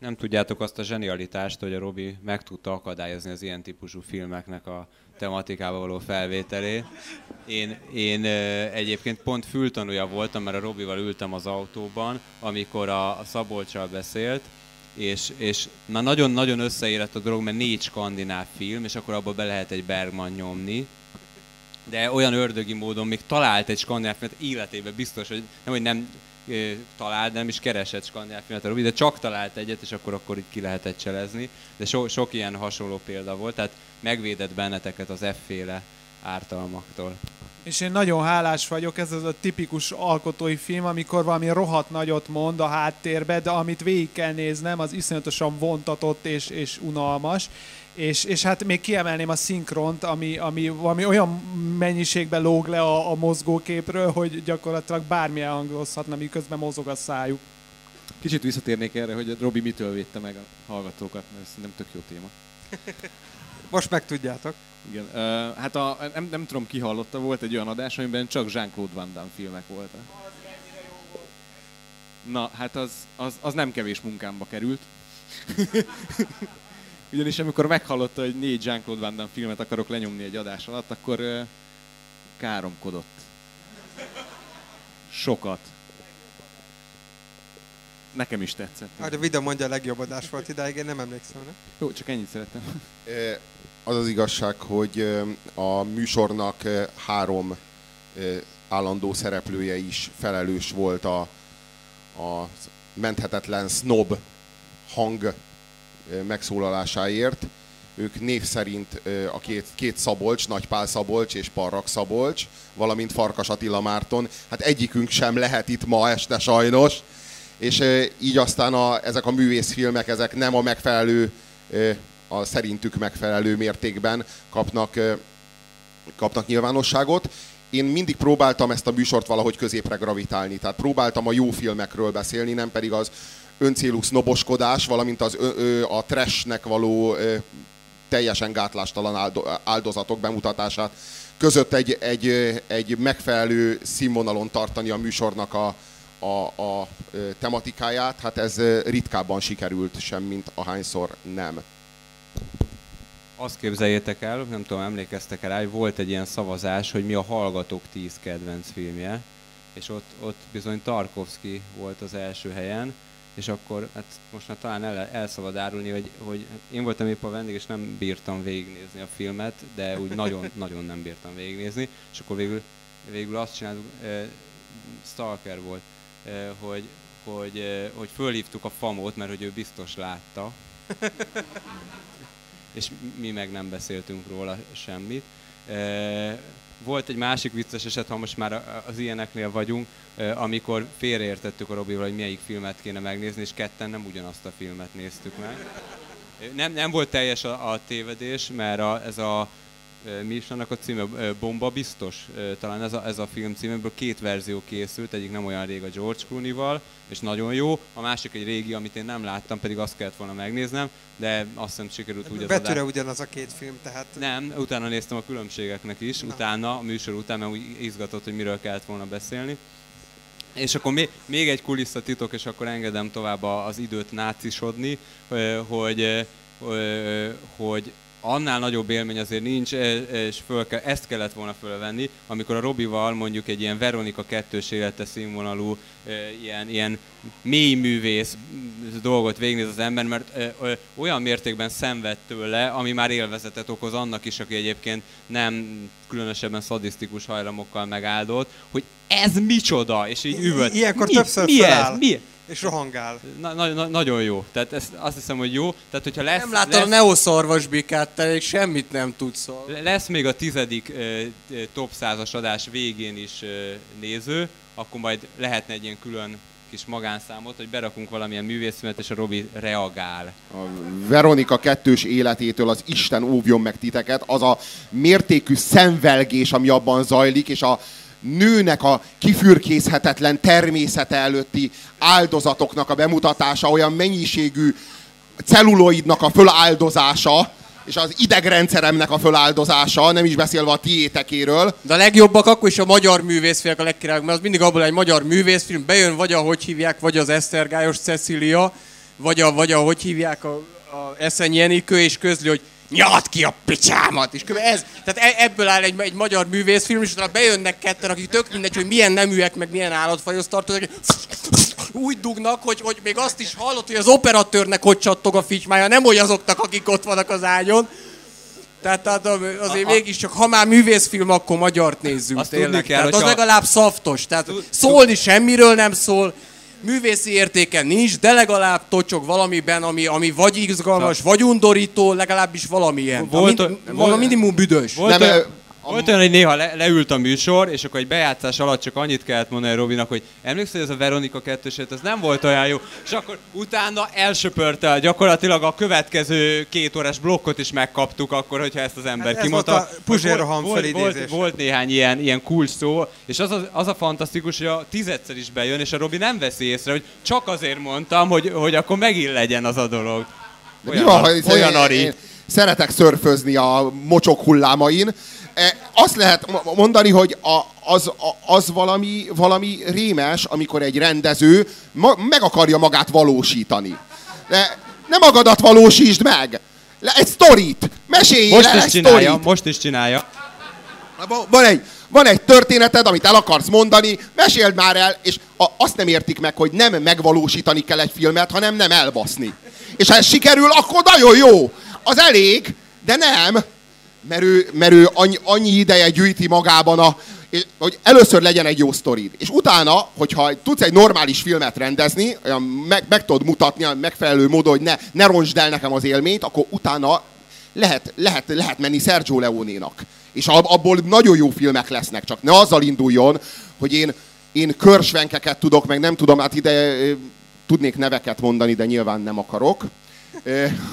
nem tudjátok azt a zsenialitást, hogy a Robi meg tudta akadályozni az ilyen típusú filmeknek a tematikába való felvételét. Én, én egyébként pont fültanúja voltam, mert a Robival ültem az autóban, amikor a, Szabolcsal beszélt, és, és már nagyon-nagyon összeérett a dolog, mert négy skandináv film, és akkor abba be lehet egy Bergman nyomni, de olyan ördögi módon még talált egy skandináv filmet életében biztos, hogy nem, hogy nem talált, nem is keresett skandináv filmet a Robi, de csak talált egyet, és akkor, akkor itt ki lehetett cselezni. De so, sok ilyen hasonló példa volt, tehát megvédett benneteket az efféle ártalmaktól. És én nagyon hálás vagyok, ez az a tipikus alkotói film, amikor valami rohadt nagyot mond a háttérbe, de amit végig kell néznem, az iszonyatosan vontatott és, és unalmas. És, és hát még kiemelném a szinkront, ami, ami valami olyan mennyiségben lóg le a, a mozgóképről, hogy gyakorlatilag bármilyen hangozhatna, miközben mozog a szájuk. Kicsit visszatérnék erre, hogy Robi mitől védte meg a hallgatókat, mert ez nem tök jó téma. Most megtudjátok. Igen, uh, hát a, nem, nem tudom ki hallotta, volt egy olyan adás, amiben csak Jean-Claude Van Damme filmek voltak. Na, hát az, az, az nem kevés munkámba került. Ugyanis amikor meghallotta, hogy négy Jean-Claude Van Damme filmet akarok lenyomni egy adás alatt, akkor káromkodott. Sokat. Nekem is tetszett. Hát a Vida mondja a legjobb adás volt idáig, én nem emlékszem. Ne? Jó, csak ennyit szerettem. Az az igazság, hogy a műsornak három állandó szereplője is felelős volt a, a menthetetlen snob hang megszólalásáért. Ők név szerint a két, két Szabolcs, Nagypál Szabolcs és Parrak Szabolcs, valamint Farkas Attila Márton. Hát egyikünk sem lehet itt ma este sajnos, és így aztán a, ezek a művészfilmek, ezek nem a megfelelő, a szerintük megfelelő mértékben kapnak, kapnak nyilvánosságot. Én mindig próbáltam ezt a műsort valahogy középre gravitálni, tehát próbáltam a jó filmekről beszélni, nem pedig az öncélú sznoboskodás, valamint az, ö, ö, a trashnek való ö, teljesen gátlástalan áldozatok bemutatását között egy, egy, egy megfelelő színvonalon tartani a műsornak a, a, a tematikáját, hát ez ritkábban sikerült sem, mint ahányszor nem. Azt képzeljétek el, nem tudom, emlékeztek el hogy volt egy ilyen szavazás, hogy mi a hallgatók 10 kedvenc filmje, és ott, ott bizony Tarkovsky volt az első helyen, és akkor hát most már talán el, el szabad árulni, hogy, hogy én voltam épp a vendég, és nem bírtam végignézni a filmet, de úgy nagyon, nagyon nem bírtam végignézni, és akkor végül, végül azt csináltuk, uh, Stalker volt, uh, hogy, hogy, uh, hogy fölhívtuk a famót, mert hogy ő biztos látta, és mi meg nem beszéltünk róla semmit. Volt egy másik vicces eset, ha most már az ilyeneknél vagyunk, amikor félreértettük a Robival, hogy melyik filmet kéne megnézni, és ketten nem ugyanazt a filmet néztük meg. Nem, nem volt teljes a, a tévedés, mert a, ez a mi is annak a címe? Bomba biztos? Talán ez a, ez a film címéből két verzió készült, egyik nem olyan rég a George Clooney-val, és nagyon jó, a másik egy régi, amit én nem láttam, pedig azt kellett volna megnéznem, de azt hiszem sikerült úgy az Betűre adás... ugyanaz a két film, tehát... Nem, utána néztem a különbségeknek is, Na. utána, a műsor után, mert úgy izgatott, hogy miről kellett volna beszélni. És akkor még, még egy kulisszatitok, és akkor engedem tovább az időt nácisodni, hogy, hogy, hogy annál nagyobb élmény azért nincs, e, és föl kell, ezt kellett volna fölvenni, amikor a Robival mondjuk egy ilyen Veronika kettős élete színvonalú, e, ilyen, ilyen mély művész dolgot végnéz az ember, mert e, olyan mértékben szenved tőle, ami már élvezetet okoz annak is, aki egyébként nem különösebben szadisztikus hajlamokkal megáldott, hogy ez micsoda, és így üvölt. Ilyenkor mi, többször mi ez? Mi? És rohangál. Na, na, na, nagyon jó. Tehát ezt azt hiszem, hogy jó. Tehát, hogyha lesz, nem láttam lesz, a neoszarvasbikát, te semmit nem tudsz. Lesz még a tizedik uh, top százas adás végén is uh, néző, akkor majd lehetne egy ilyen külön kis magánszámot, hogy berakunk valamilyen művészfilmet, és a Robi reagál. A Veronika kettős életétől az Isten óvjon meg titeket, az a mértékű szenvelgés, ami abban zajlik, és a nőnek a kifürkészhetetlen természete előtti áldozatoknak a bemutatása, olyan mennyiségű celluloidnak a föláldozása, és az idegrendszeremnek a föláldozása, nem is beszélve a tiétekéről. De a legjobbak akkor is a magyar művészfilmek a legkirályabb, mert az mindig abból egy magyar művészfilm, bejön vagy ahogy hívják, vagy az Esztergályos Cecília, vagy a, vagy a hogy hívják a, a Eszenyi Jenikő, és közli, hogy nyat ki a picsámat! És ez, tehát e, ebből áll egy, egy magyar művészfilm, és utána bejönnek ketten, akik tök mindegy, hogy milyen neműek, meg milyen állatfajhoz tartoznak, úgy dugnak, hogy, hogy még azt is hallott, hogy az operatőrnek hogy csattog a figymája, nem hogy azoknak, akik ott vannak az ágyon. Tehát, tehát azért a, mégiscsak, ha már művészfilm, akkor magyart nézzünk azt tényleg. Kell, tehát az legalább szaftos. Tehát szólni semmiről nem szól, művészi értéke nincs, de legalább tocsog valamiben, ami, ami vagy izgalmas, vagy undorító, legalábbis valamilyen. Volt, a, mind, volt, minimum büdös. Volt, nem, volt olyan, hogy néha le, leült a műsor, és akkor egy bejátszás alatt csak annyit kellett mondani Robinak, hogy emlékszel, hogy ez a Veronika kettősét, ez nem volt olyan jó. És akkor utána elsöpörte gyakorlatilag a következő két órás blokkot is megkaptuk akkor, hogyha ezt az ember hát kimondta. Ez volt a volt, volt, volt, néhány ilyen, ilyen kulcs szó, és az a, az a fantasztikus, hogy a tizedszer is bejön, és a Robi nem veszi észre, hogy csak azért mondtam, hogy, hogy akkor megint legyen az a dolog. Olyan, mi van, ha olyan én, én szeretek szörfözni a mocsok hullámain, E, azt lehet mondani, hogy a, az, az valami, valami rémes, amikor egy rendező ma, meg akarja magát valósítani. De nem magadat valósítsd meg! Le, egy sztorit! Mesélj most le is egy csinálja, sztorit! Most is csinálja. Van egy, van egy történeted, amit el akarsz mondani, meséld már el, és a, azt nem értik meg, hogy nem megvalósítani kell egy filmet, hanem nem elbaszni. És ha ez sikerül, akkor nagyon jó. Az elég, de nem mert ő, mert ő annyi, annyi ideje gyűjti magában a, hogy először legyen egy jó sztorid. És utána, hogyha tudsz egy normális filmet rendezni, olyan meg, meg tudod mutatni a megfelelő módon, hogy ne, ne roncsd el nekem az élményt, akkor utána lehet, lehet, lehet menni Sergio Leone-nak. És abból nagyon jó filmek lesznek, csak ne azzal induljon, hogy én, én körsvenkeket tudok, meg nem tudom, hát ide tudnék neveket mondani, de nyilván nem akarok.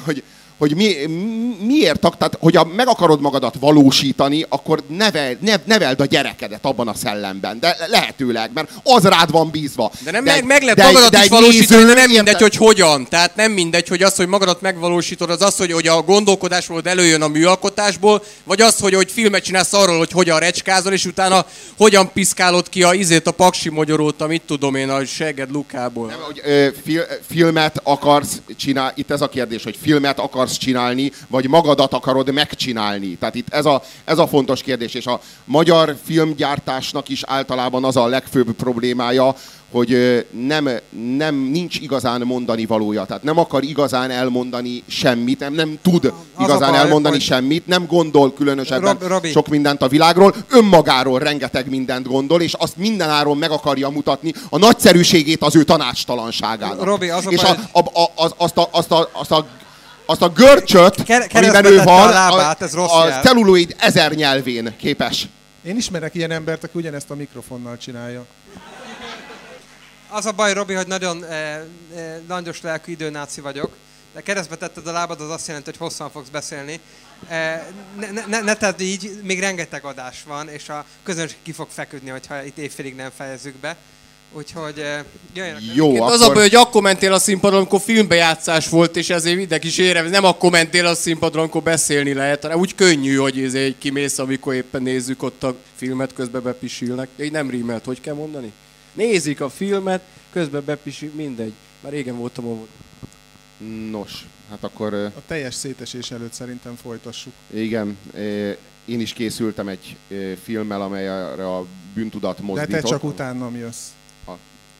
Hogy, hogy mi, miért, tehát, hogy a, meg akarod magadat valósítani, akkor nevel, ne, neveld a gyerekedet abban a szellemben. De lehetőleg, mert az rád van bízva. De nem de, meg, meg lehet de, magadat de is valósítani, de nem mindegy, hogy hogyan. Tehát nem mindegy, hogy az, hogy magadat megvalósítod, az az, hogy, hogy a gondolkodásból előjön a műalkotásból, vagy az, hogy, hogy filmet csinálsz arról, hogy hogyan recskázol, és utána hogyan piszkálod ki a izét, a paksi magyarót, amit tudom én, a seged Lukából. Nem, hogy ö, fil, filmet akarsz csinálni, itt ez a kérdés, hogy filmet akarsz akarsz csinálni, vagy magadat akarod megcsinálni. Tehát itt ez a, ez a fontos kérdés, és a magyar filmgyártásnak is általában az a legfőbb problémája, hogy nem, nem nincs igazán mondani valója. Tehát nem akar igazán elmondani semmit, nem, nem tud igazán baj, elmondani semmit, nem gondol különösebben Rob, sok mindent a világról, önmagáról rengeteg mindent gondol, és azt mindenáron meg akarja mutatni a nagyszerűségét az ő tanácstalanságának. Robi, az a és baj... a, a, a, az, azt, a, azt, a, azt a azt a görcsöt, Ker- amiben ő van, a, lábát, ez rossz a celluloid ezer nyelvén képes. Én ismerek ilyen embert, aki ugyanezt a mikrofonnal csinálja. Az a baj, Robi, hogy nagyon eh, eh, langyos lelkű időnáci vagyok, de keresztbe tetted a lábad, az azt jelenti, hogy hosszan fogsz beszélni. Eh, ne, ne, ne tedd így, még rengeteg adás van, és a közönség ki fog feküdni, hogyha itt évfélig nem fejezzük be. Úgyhogy eh, jöjjenek. Jó, akkor... Az a baj, hogy akkor mentél a színpadon, amikor filmbejátszás volt, és ezért mindenki is érem. Nem akkor mentél a színpadon, amikor beszélni lehet, hanem úgy könnyű, hogy ezért kimész, amikor éppen nézzük ott a filmet, közben bepisilnek. Így nem rímelt, hogy kell mondani? Nézik a filmet, közben bepisil, mindegy. Már régen voltam ahol. Nos, hát akkor... A teljes szétesés előtt szerintem folytassuk. Igen, én is készültem egy filmmel, amelyre a bűntudat mozdított. De te csak utána jössz.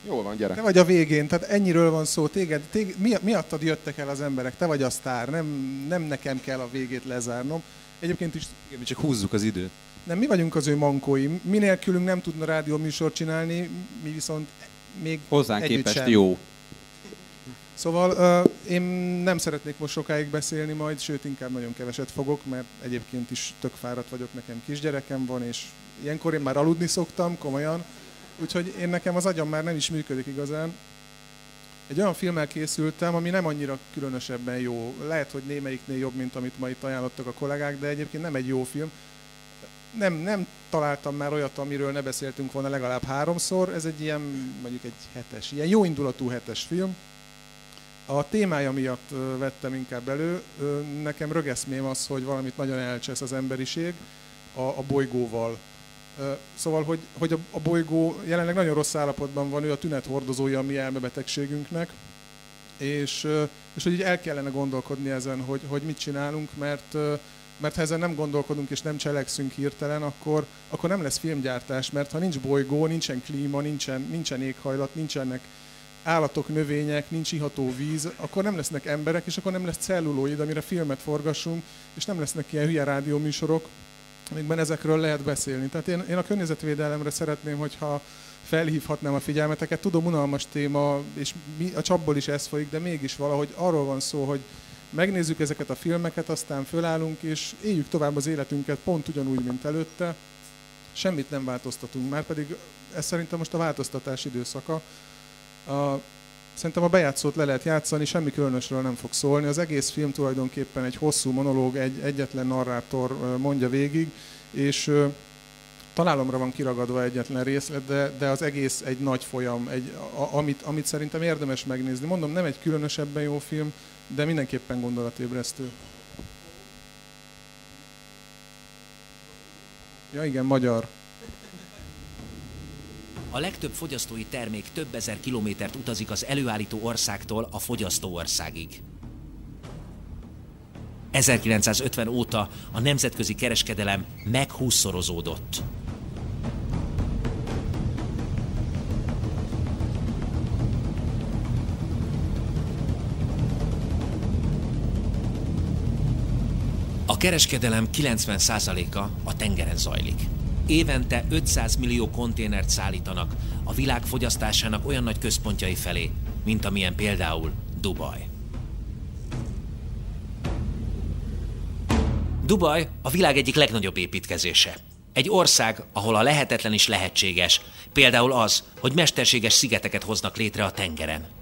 Jól van, gyere. Te vagy a végén, tehát ennyiről van szó. Téged, téged mi, miattad jöttek el az emberek, te vagy a sztár, nem, nem nekem kell a végét lezárnom. Egyébként is... Igen, mi csak húzzuk az időt. Nem, mi vagyunk az ő mankói. Mi nélkülünk nem tudna rádió műsort csinálni, mi viszont még Hozzánk képest sem. jó. Szóval uh, én nem szeretnék most sokáig beszélni majd, sőt inkább nagyon keveset fogok, mert egyébként is tök fáradt vagyok, nekem kisgyerekem van, és ilyenkor én már aludni szoktam, komolyan. Úgyhogy én nekem az agyam már nem is működik igazán. Egy olyan filmmel készültem, ami nem annyira különösebben jó. Lehet, hogy némelyiknél jobb, mint amit ma itt ajánlottak a kollégák, de egyébként nem egy jó film. Nem, nem találtam már olyat, amiről ne beszéltünk volna legalább háromszor. Ez egy ilyen, mondjuk egy hetes, ilyen jó indulatú hetes film. A témája miatt vettem inkább elő. Nekem rögeszmém az, hogy valamit nagyon elcsesz az emberiség a, a bolygóval Szóval, hogy, hogy a, a bolygó jelenleg nagyon rossz állapotban van, ő a tünethordozója a mi elmebetegségünknek, és, és hogy így el kellene gondolkodni ezen, hogy, hogy mit csinálunk, mert, mert ha ezen nem gondolkodunk és nem cselekszünk hirtelen, akkor, akkor nem lesz filmgyártás, mert ha nincs bolygó, nincsen klíma, nincsen, nincsen éghajlat, nincsenek állatok, növények, nincs iható víz, akkor nem lesznek emberek, és akkor nem lesz celluloid, amire filmet forgassunk, és nem lesznek ilyen hülye rádióműsorok, amikben ezekről lehet beszélni. Tehát én, én a környezetvédelemre szeretném, hogyha felhívhatnám a figyelmeteket. Tudom, unalmas téma, és mi, a csapból is ez folyik, de mégis valahogy arról van szó, hogy megnézzük ezeket a filmeket, aztán fölállunk, és éljük tovább az életünket pont ugyanúgy, mint előtte. Semmit nem változtatunk, már pedig ez szerintem most a változtatás időszaka. A, szerintem a bejátszót le lehet játszani, semmi különösről nem fog szólni. Az egész film tulajdonképpen egy hosszú monológ, egy egyetlen narrátor mondja végig, és találomra van kiragadva egyetlen részlet, de, de az egész egy nagy folyam, egy, a, amit, amit szerintem érdemes megnézni. Mondom, nem egy különösebben jó film, de mindenképpen gondolatébresztő. Ja igen, magyar. A legtöbb fogyasztói termék több ezer kilométert utazik az előállító országtól a fogyasztó országig. 1950 óta a nemzetközi kereskedelem meghúszszorozódott. A kereskedelem 90%-a a tengeren zajlik. Évente 500 millió konténert szállítanak a világ fogyasztásának olyan nagy központjai felé, mint amilyen például Dubaj. Dubaj a világ egyik legnagyobb építkezése. Egy ország, ahol a lehetetlen is lehetséges, például az, hogy mesterséges szigeteket hoznak létre a tengeren.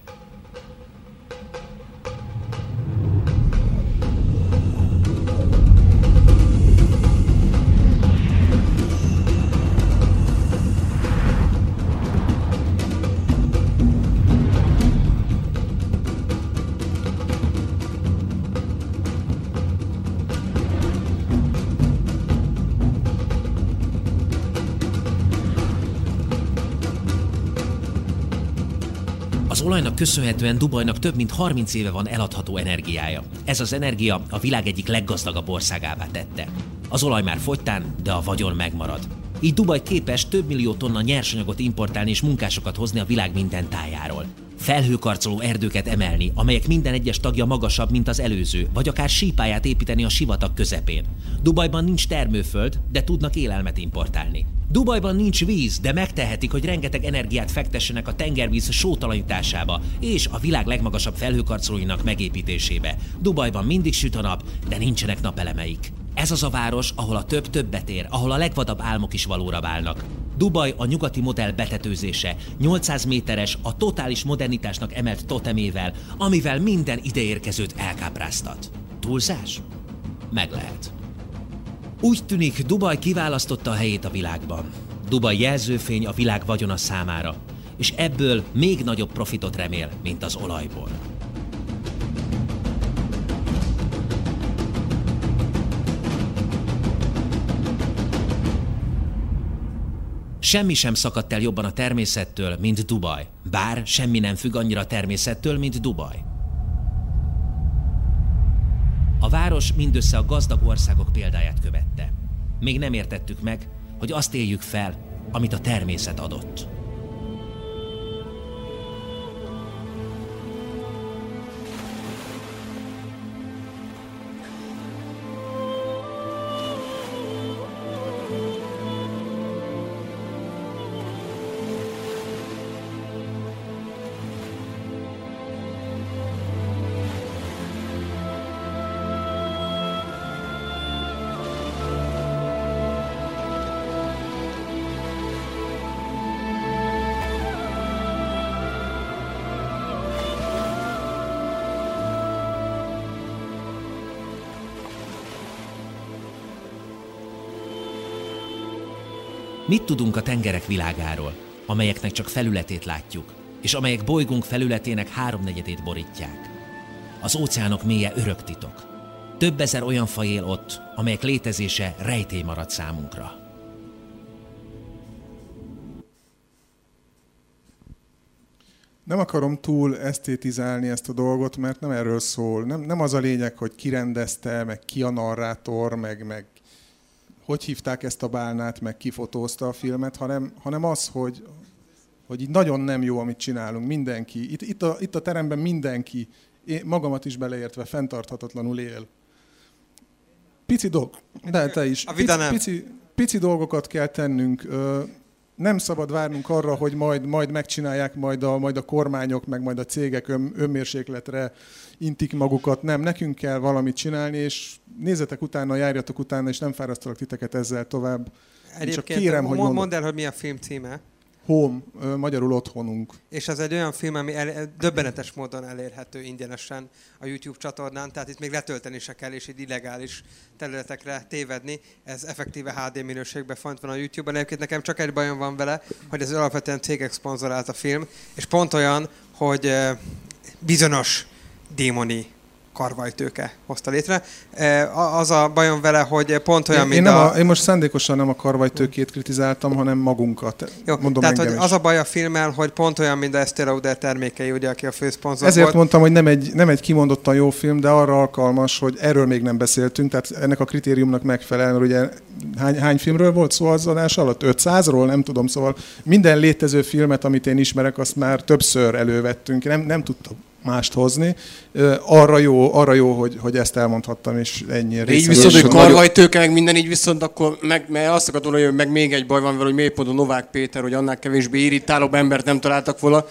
Olajnak köszönhetően Dubajnak több mint 30 éve van eladható energiája. Ez az energia a világ egyik leggazdagabb országává tette. Az olaj már fogytán, de a vagyon megmarad. Így Dubaj képes több millió tonna nyersanyagot importálni és munkásokat hozni a világ minden tájáról. Felhőkarcoló erdőket emelni, amelyek minden egyes tagja magasabb, mint az előző, vagy akár sípáját építeni a sivatag közepén. Dubajban nincs termőföld, de tudnak élelmet importálni. Dubajban nincs víz, de megtehetik, hogy rengeteg energiát fektessenek a tengervíz sótalanításába és a világ legmagasabb felhőkarcolóinak megépítésébe. Dubajban mindig süt a nap, de nincsenek napelemeik. Ez az a város, ahol a több többet ér, ahol a legvadabb álmok is valóra válnak. Dubaj a nyugati modell betetőzése, 800 méteres, a totális modernitásnak emelt totemével, amivel minden ideérkezőt elkápráztat. Túlzás? Meg lehet. Úgy tűnik, Dubaj kiválasztotta a helyét a világban. Dubaj jelzőfény a világ vagyona számára, és ebből még nagyobb profitot remél, mint az olajból. Semmi sem szakadt el jobban a természettől, mint Dubaj. Bár semmi nem függ annyira a természettől, mint Dubaj. A város mindössze a gazdag országok példáját követte. Még nem értettük meg, hogy azt éljük fel, amit a természet adott. Mit tudunk a tengerek világáról, amelyeknek csak felületét látjuk, és amelyek bolygunk felületének háromnegyedét borítják? Az óceánok mélye örök titok. Több ezer olyan faj él ott, amelyek létezése rejtély marad számunkra. Nem akarom túl esztétizálni ezt a dolgot, mert nem erről szól. Nem, nem az a lényeg, hogy ki rendezte, meg ki a narrátor, meg, meg hogy hívták ezt a bálnát, meg ki fotózta a filmet, hanem, hanem az, hogy, hogy így nagyon nem jó, amit csinálunk, mindenki. Itt, itt, a, itt a teremben mindenki, én magamat is beleértve, fenntarthatatlanul él. Pici dolg, de te is. A Pici, pici, pici dolgokat kell tennünk. Nem szabad várnunk arra, hogy majd, majd megcsinálják majd a, majd a kormányok, meg majd a cégek ön, önmérsékletre intik magukat. Nem, nekünk kell valamit csinálni, és nézzetek utána, járjatok utána, és nem fárasztalak titeket ezzel tovább. Én csak Egyébként kérem, hogy mondd el, hogy mi a film címe. Home, magyarul otthonunk. És ez egy olyan film, ami el, döbbenetes módon elérhető ingyenesen a YouTube csatornán, tehát itt még letölteni se kell, és így illegális területekre tévedni. Ez effektíve HD minőségben font van a YouTube-on. Egyébként nekem csak egy bajom van vele, hogy ez alapvetően cégek szponzorált a film, és pont olyan, hogy bizonyos démoni karvajtőke hozta létre. A- Az a bajom vele, hogy pont olyan, Én, mint én, nem a... a, én most szándékosan nem a karvajtőkét kritizáltam, hanem magunkat. Jó, Mondom tehát hogy az a baj a filmmel, hogy pont olyan, mint a Estée Lauder termékei, ugye, aki a főszponzor Ezért volt. mondtam, hogy nem egy, nem egy kimondottan jó film, de arra alkalmas, hogy erről még nem beszéltünk, tehát ennek a kritériumnak megfelel, mert ugye hány, hány filmről volt szó az adás alatt? 500-ról? Nem tudom, szóval minden létező filmet, amit én ismerek, azt már többször elővettünk, nem, nem tudtam mást hozni. Arra jó, arra jó hogy, hogy ezt elmondhattam, és ennyi. De így viszont, hogy karvajtőke, meg minden így viszont, akkor meg, mert azt akartam hogy meg még egy baj van vele, hogy miért pont a Novák Péter, hogy annál kevésbé irritálóbb embert nem találtak volna.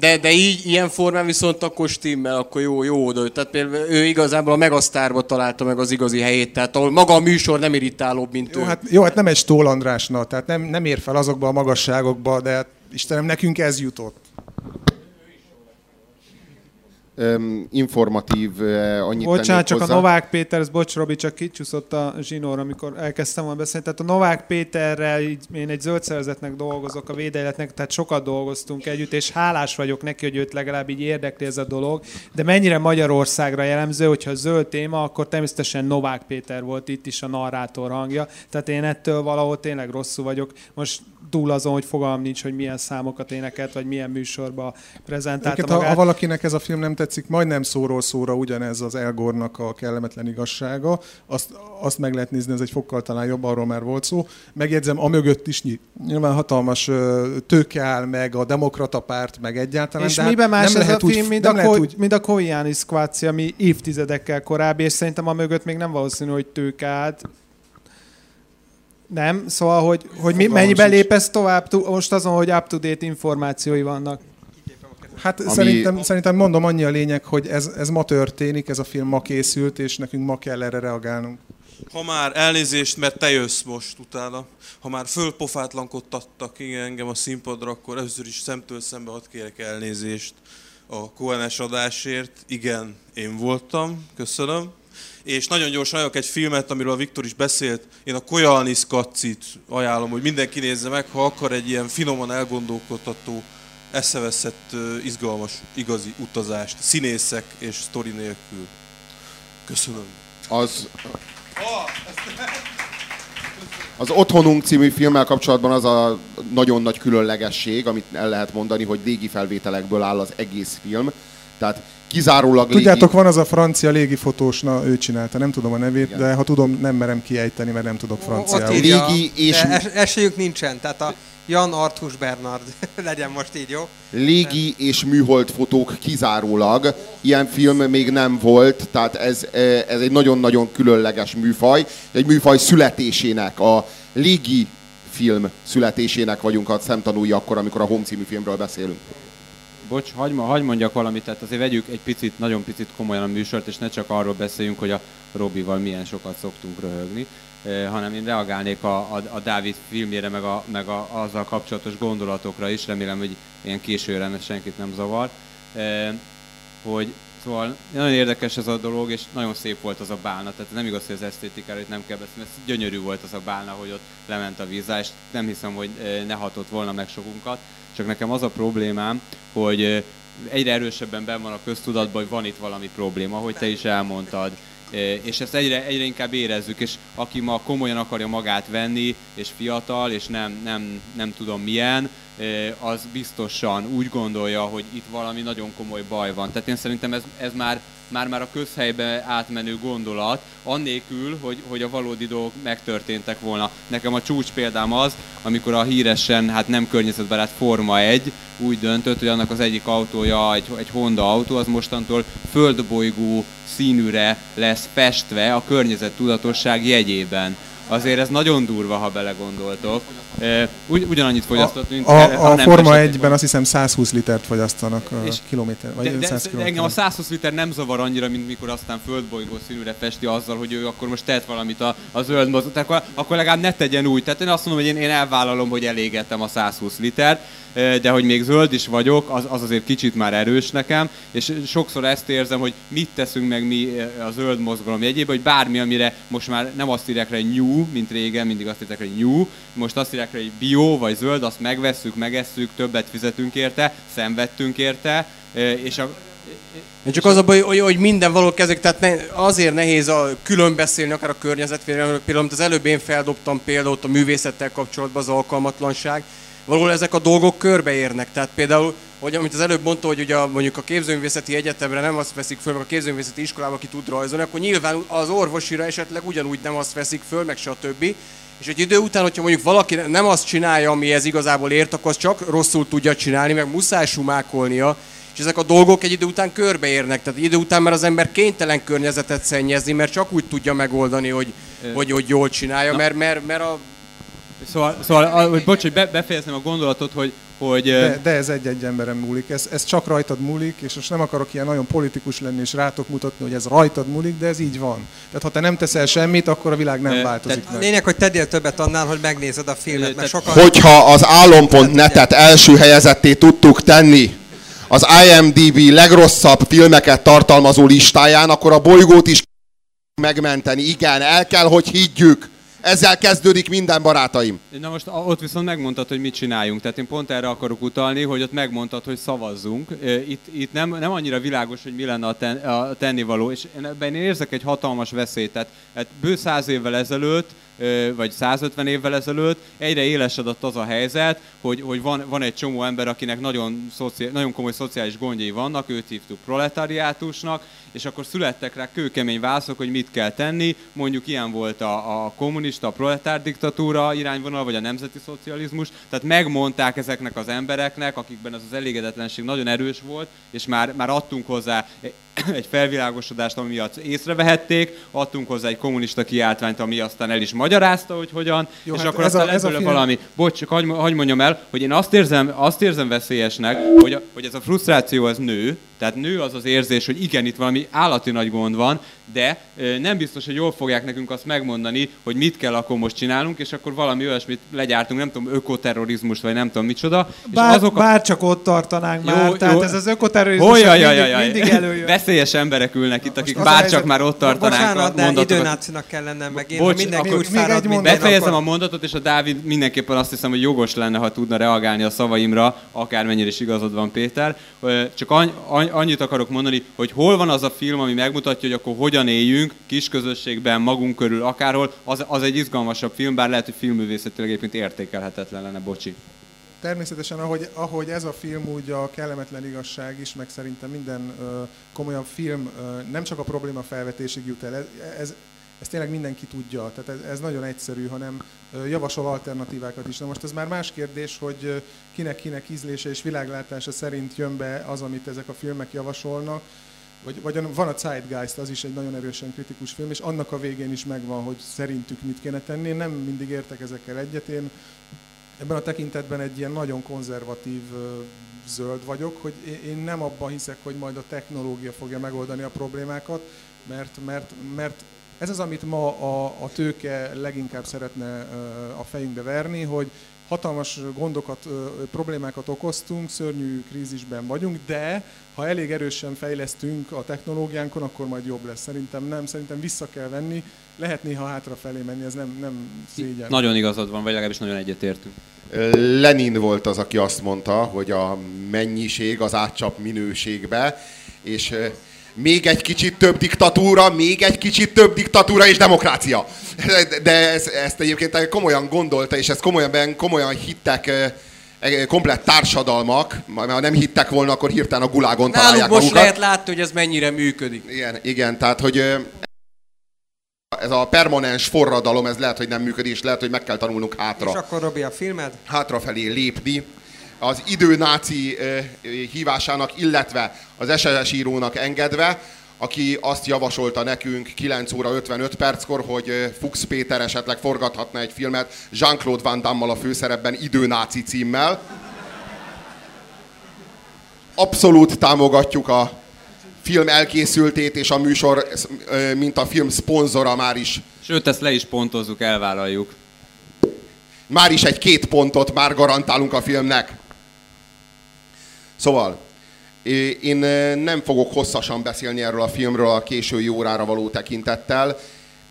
De, de így, ilyen formán viszont akkor stimmel, akkor jó, jó oda. Tehát például ő igazából a Megasztárba találta meg az igazi helyét, tehát ahol maga a műsor nem irritálóbb, mint Jó ő. hát, jó, hát nem egy Stól Andrásna, tehát nem, nem ér fel azokba a magasságokba, de hát Istenem, nekünk ez jutott. Öm, informatív, ö, annyit Bocsánat, csak hozzá. a Novák Péter, ez bocs Robi, csak kicsúszott a zsinór, amikor elkezdtem volna beszélni. Tehát a Novák Péterrel így, én egy zöld szervezetnek dolgozok, a védeletnek, tehát sokat dolgoztunk együtt, és hálás vagyok neki, hogy őt legalább így érdekli ez a dolog. De mennyire Magyarországra jellemző, hogyha zöld téma, akkor természetesen Novák Péter volt itt is a narrátor hangja. Tehát én ettől valahol tényleg rosszul vagyok. Most túl azon, hogy fogalmam nincs, hogy milyen számokat énekelt, vagy milyen műsorba prezentálta Egyébként, ha, ha magát. valakinek ez a film nem tetszik, majdnem szóról szóra ugyanez az Elgornak a kellemetlen igazsága. Azt, azt meg lehet nézni, ez egy fokkal talán jobb, arról már volt szó. Megjegyzem, a mögött is ny- nyilván hatalmas tőke áll meg, a demokrata párt, meg egyáltalán. És hát miben más nem ez a lehet úgy- film, mint a, Ko- úgy, mint a Koiani ami évtizedekkel korábbi, és szerintem a mögött még nem valószínű, hogy tőke állt. Nem? Szóval, hogy, hogy mi, mennyiben lépesz tovább, tu- most azon, hogy up-to-date információi vannak. Hát Ami- Ami... szerintem, szerintem mondom annyi a lényeg, hogy ez, ez ma történik, ez a film ma készült, és nekünk ma kell erre reagálnunk. Ha már elnézést, mert te jössz most utána. Ha már fölpofátlankodtattak igen, engem a színpadra, akkor először is szemtől szembe hadd kérek elnézést a QNS adásért. Igen, én voltam, köszönöm. És nagyon gyorsan ajánlok egy filmet, amiről a Viktor is beszélt. Én a Koyanis Kacit ajánlom, hogy mindenki nézze meg, ha akar egy ilyen finoman elgondolkodtató, eszeveszett, izgalmas, igazi utazást, színészek és sztori nélkül. Köszönöm. Az, az Otthonunk című filmmel kapcsolatban az a nagyon nagy különlegesség, amit el lehet mondani, hogy légi felvételekből áll az egész film. Tehát kizárólag légi... Tudjátok, van az a francia légifotós, na ő csinálta, nem tudom a nevét, Igen. de ha tudom, nem merem kiejteni, mert nem tudok Ott franciául. írja, Légi és- de es- esélyük nincsen, tehát a Jan Arthus Bernard legyen most így, jó? légi és műhold fotók kizárólag. Ilyen film még nem volt, tehát ez, eh, ez egy nagyon-nagyon különleges műfaj. Egy műfaj születésének, a légi film születésének vagyunk a szemtanúi akkor, amikor a Home című filmről beszélünk. Bocs, hagyd, ma- hagyd mondjak valamit, tehát azért vegyük egy picit, nagyon picit komolyan a műsort, és ne csak arról beszéljünk, hogy a Robival milyen sokat szoktunk röhögni, eh, hanem én reagálnék a, a, a Dávid filmjére, meg, a, meg a, azzal kapcsolatos gondolatokra is, remélem, hogy ilyen későre senkit nem zavar, eh, hogy Szóval nagyon érdekes ez a dolog, és nagyon szép volt az a bálna. Tehát nem igaz, hogy az esztétikára itt nem kell beszélni. Ez gyönyörű volt az a bálna, hogy ott lement a víz, és nem hiszem, hogy eh, ne hatott volna meg sokunkat. Csak nekem az a problémám, hogy eh, egyre erősebben benn van a köztudatban, hogy van itt valami probléma, hogy te is elmondtad. Eh, És ezt egyre, egyre inkább érezzük, és aki ma komolyan akarja magát venni, és fiatal, és nem, nem, nem tudom milyen, az biztosan úgy gondolja, hogy itt valami nagyon komoly baj van. Tehát én szerintem ez, ez már, már, már a közhelybe átmenő gondolat, annélkül, hogy, hogy a valódi dolgok megtörténtek volna. Nekem a csúcs példám az, amikor a híresen, hát nem környezetbarát Forma 1 úgy döntött, hogy annak az egyik autója, egy, egy Honda autó, az mostantól földbolygó színűre lesz festve a környezettudatosság jegyében. Azért ez nagyon durva, ha belegondoltok. Ugy, ugyanannyit fogyasztott, mint A, a Forma 1-ben azt hiszem 120 litert fogyasztanak és kilométer, vagy de, 100 de kilométer. engem a 120 liter nem zavar annyira, mint mikor aztán földbolygó színűre festi azzal, hogy ő akkor most tett valamit a, a zöld mozgat, akkor, akkor legalább ne tegyen úgy. Tehát én azt mondom, hogy én, én elvállalom, hogy elégettem a 120 liter, de hogy még zöld is vagyok, az, az azért kicsit már erős nekem, és sokszor ezt érzem, hogy mit teszünk meg mi a zöld mozgalom jegyében, hogy bármi, amire most már nem azt írják hogy new, mint régen, mindig azt írják hogy new, most azt írják hogy bio vagy zöld, azt megvesszük, megesszük, többet fizetünk érte, szenvedtünk érte, és a, én csak az a baj, hogy, hogy minden való kezek, tehát ne, azért nehéz a külön beszélni, akár a környezetvédelemről, például, amit az előbb én feldobtam például a művészettel kapcsolatban az alkalmatlanság, valahol ezek a dolgok körbeérnek. Tehát például, hogy amit az előbb mondta, hogy ugye mondjuk a képzőművészeti egyetemre nem azt veszik föl, meg a képzőművészeti iskolába ki tud rajzolni, akkor nyilván az orvosira esetleg ugyanúgy nem azt veszik föl, meg stb. És egy idő után, hogyha mondjuk valaki nem azt csinálja, amihez igazából ért, akkor az csak rosszul tudja csinálni, meg muszáj sumákolnia, és ezek a dolgok egy idő után körbeérnek. Tehát egy idő után már az ember kénytelen környezetet szennyezni, mert csak úgy tudja megoldani, hogy, hogy, hogy jól csinálja, mert, mert, mert a Szóval, szóval hogy bocs, hogy be, befejeznem a gondolatot, hogy... hogy de, de ez egy-egy emberem múlik, ez, ez csak rajtad múlik, és most nem akarok ilyen nagyon politikus lenni és rátok mutatni, hogy ez rajtad múlik, de ez így van. Tehát ha te nem teszel semmit, akkor a világ nem változik meg. Lényeg, hogy tegyél többet annál, hogy megnézed a filmet, mert sokan... Hogyha az álom.net-et első helyezetté tudtuk tenni, az IMDb legrosszabb filmeket tartalmazó listáján, akkor a bolygót is megmenteni. Igen, el kell, hogy higgyük. Ezzel kezdődik minden barátaim. Na most ott viszont megmondtad, hogy mit csináljunk. Tehát én pont erre akarok utalni, hogy ott megmondtad, hogy szavazzunk. Itt, itt nem, nem annyira világos, hogy mi lenne a, ten, a tennivaló, és ebben én érzek egy hatalmas veszélyt. Tehát hát bő száz évvel ezelőtt vagy 150 évvel ezelőtt, egyre élesedett az a helyzet, hogy, hogy van, van egy csomó ember, akinek nagyon, szoci, nagyon komoly szociális gondjai vannak, őt hívtuk proletariátusnak, és akkor születtek rá kőkemény válaszok, hogy mit kell tenni. Mondjuk ilyen volt a, a kommunista, a proletár diktatúra irányvonal, vagy a nemzeti szocializmus. Tehát megmondták ezeknek az embereknek, akikben az az elégedetlenség nagyon erős volt, és már, már adtunk hozzá egy felvilágosodást, ami miatt észrevehették, adtunk hozzá egy kommunista kiáltványt, ami aztán el is magyarázta, hogy hogyan, Jó, és hát akkor ez aztán a, ez a film... valami, bocs, csak hagy, hagy mondjam el, hogy én azt érzem, azt érzem veszélyesnek, hogy, a, hogy ez a frusztráció ez nő, tehát nő az az érzés, hogy igen, itt valami állati nagy gond van, de nem biztos, hogy jól fogják nekünk azt megmondani, hogy mit kell akkor most csinálunk, és akkor valami olyasmit legyártunk, nem tudom, ökoterrorizmust, vagy nem tudom micsoda. Bár, és azok a... bár csak ott tartanánk jó, már, jó. tehát ez az ökoterrorizmus jaj, jaj, jaj, mindig, mindig előjön. Veszélyes emberek ülnek itt, akik bár csak már ott tartanánk Bocsánat, a mondatokat. időnácinak kell lennem, meg én, Bocs, mindenki akkor úgy fárad, még Befejezem akkor... a mondatot, és a Dávid mindenképpen azt hiszem, hogy jogos lenne, ha tudna reagálni a szavaimra, akármennyire is igazad van Péter. Csak annyit akarok mondani, hogy hol van az a film, ami megmutatja, hogy akkor hogyan éljünk, kis közösségben, magunk körül, akárhol, az, az egy izgalmasabb film, bár lehet, hogy filmművészetileg egyébként értékelhetetlen lenne, bocsi. Természetesen, ahogy, ahogy ez a film, úgy a kellemetlen igazság is, meg szerintem minden ö, komolyabb film ö, nem csak a probléma felvetésig jut el, ez, ez tényleg mindenki tudja, tehát ez, ez nagyon egyszerű, hanem javasol alternatívákat is. Na most ez már más kérdés, hogy kinek-kinek ízlése és világlátása szerint jön be az, amit ezek a filmek javasolnak, vagy, vagy van a Zeitgeist, az is egy nagyon erősen kritikus film, és annak a végén is megvan, hogy szerintük mit kéne tenni. Én nem mindig értek ezekkel egyet, én ebben a tekintetben egy ilyen nagyon konzervatív zöld vagyok, hogy én nem abban hiszek, hogy majd a technológia fogja megoldani a problémákat, mert, mert, mert ez az, amit ma a, a tőke leginkább szeretne a fejünkbe verni, hogy hatalmas gondokat, problémákat okoztunk, szörnyű krízisben vagyunk, de ha elég erősen fejlesztünk a technológiánkon, akkor majd jobb lesz. Szerintem nem, szerintem vissza kell venni, lehet néha hátrafelé menni, ez nem, nem szégyen. Nagyon igazad van, vagy legalábbis nagyon egyetértünk. Lenin volt az, aki azt mondta, hogy a mennyiség az átcsap minőségbe, és még egy kicsit több diktatúra, még egy kicsit több diktatúra és demokrácia. De ez, ezt egyébként komolyan gondolta, és ezt komolyan, komolyan hittek e- komplett társadalmak, majd ha nem hittek volna, akkor hirtelen a gulágon Náluk találják most magukat. lehet látni, hogy ez mennyire működik. Igen, igen, tehát hogy ö, ez a permanens forradalom, ez lehet, hogy nem működik, és lehet, hogy meg kell tanulnunk hátra És akkor Robi a filmed? hátrafelé lépni. Az idő náci ö, ö, hívásának, illetve az SS írónak engedve, aki azt javasolta nekünk 9 óra 55 perckor, hogy Fuchs Péter esetleg forgathatna egy filmet Jean-Claude Van Damme-mal a főszerepben időnáci címmel. Abszolút támogatjuk a film elkészültét, és a műsor, mint a film szponzora már is Sőt, ezt le is pontozzuk, elvállaljuk. már is egy két pontot már garantálunk a filmnek. Szóval, én ö, nem fogok hosszasan beszélni erről a filmről a késői órára való tekintettel.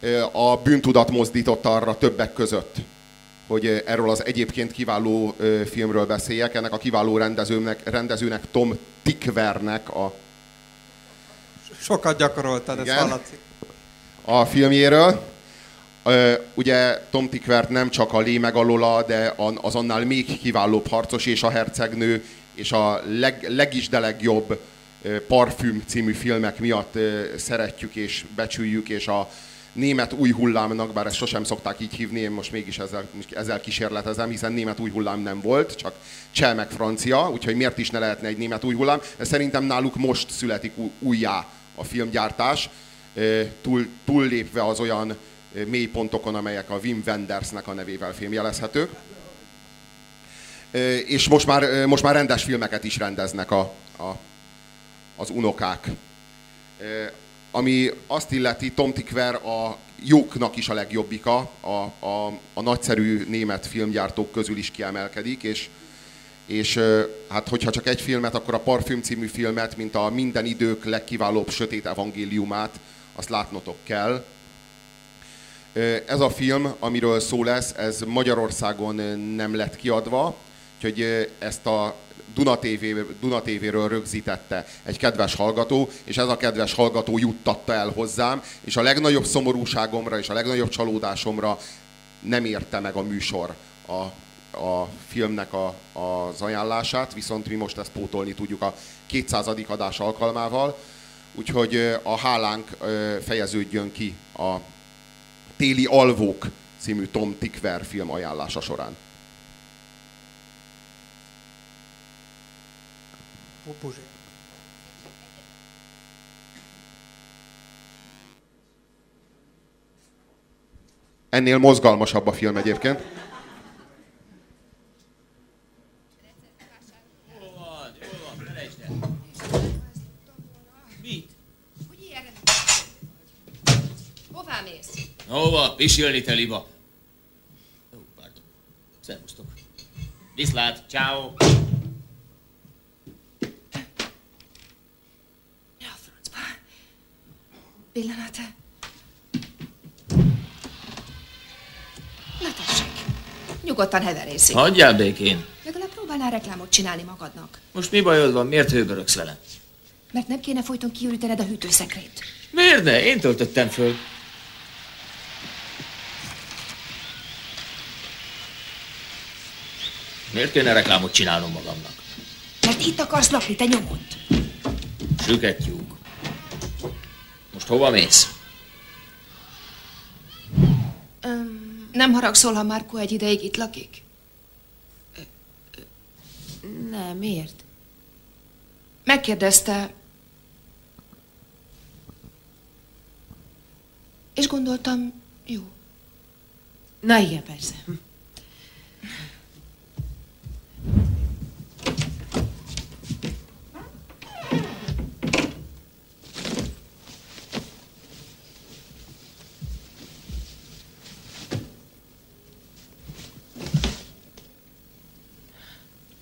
Ö, A bűntudat mozdított arra többek között, hogy ö, erről az egyébként kiváló filmről beszéljek. Ennek a kiváló rendezőnek, rendezőnek Tom Tickvernek a Sokat gyakoroltad, Igen. hallatszik. a filmjéről. Ugye Tom Tickvert nem csak a Lé meg a Lola, de az annál még kiválóbb harcos és a hercegnő, és a leg, legis de legjobb Parfüm című filmek miatt szeretjük és becsüljük, és a német új hullámnak, bár ezt sosem szokták így hívni, én most mégis ezzel, ezzel kísérletezem, hiszen német új hullám nem volt, csak cseh meg francia, úgyhogy miért is ne lehetne egy német új hullám, szerintem náluk most születik új- újjá a filmgyártás, túl, túllépve az olyan mélypontokon, amelyek a Wim Wendersnek a nevével filmjelezhetők. És most már, most már rendes filmeket is rendeznek a, a, az unokák. Ami azt illeti, Tom Tickver a jóknak is a legjobbika, a, a, a nagyszerű német filmgyártók közül is kiemelkedik, és, és hát hogyha csak egy filmet, akkor a Parfüm című filmet, mint a minden idők legkiválóbb sötét evangéliumát, azt látnotok kell. Ez a film, amiről szó lesz, ez Magyarországon nem lett kiadva, úgyhogy ezt a Duna, TV, Duna TV-ről rögzítette egy kedves hallgató, és ez a kedves hallgató juttatta el hozzám, és a legnagyobb szomorúságomra és a legnagyobb csalódásomra nem érte meg a műsor a, a filmnek a, az ajánlását, viszont mi most ezt pótolni tudjuk a 200. adás alkalmával, úgyhogy a hálánk fejeződjön ki a Téli Alvók című Tom Tickver film ajánlása során. Buzsi. Ennél mozgalmasabb a film egyébként. Hova? Pisilni te liba. Ó, pardon. Szervusztok. Viszlát, ciao. Ja, francba. Pillanat. Na tessék. Nyugodtan heverészik. Hagyjál békén. Legalább próbálnál reklámot csinálni magadnak. Most mi bajod van? Miért hőbörögsz velem? Mert nem kéne folyton kiürítened a hűtőszekrényt. Miért ne? Én töltöttem föl. Miért kéne reklámot csinálnom magamnak? Mert itt akarsz lakni, te nyomott. Sükettyúk. Most hova mész? Öm, nem haragszol, ha Márko egy ideig itt lakik? Ö, ö, Nem, miért? Megkérdezte. És gondoltam, jó. Na igen, persze.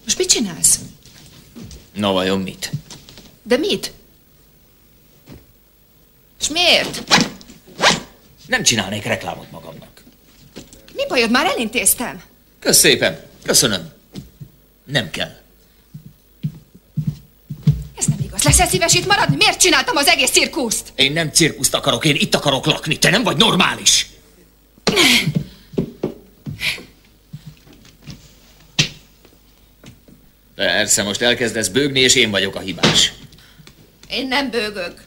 Most mit csinálsz? Na vajon mit? De mit? És miért? Nem csinálnék reklámot magamnak. Mi bajod? Már elintéztem. Kösz szépen. Köszönöm. Nem kell. Ez nem igaz. Leszel szíves itt maradni? Miért csináltam az egész cirkuszt? Én nem cirkuszt akarok, én itt akarok lakni. Te nem vagy normális. Persze, most elkezdesz bőgni, és én vagyok a hibás. Én nem bőgök.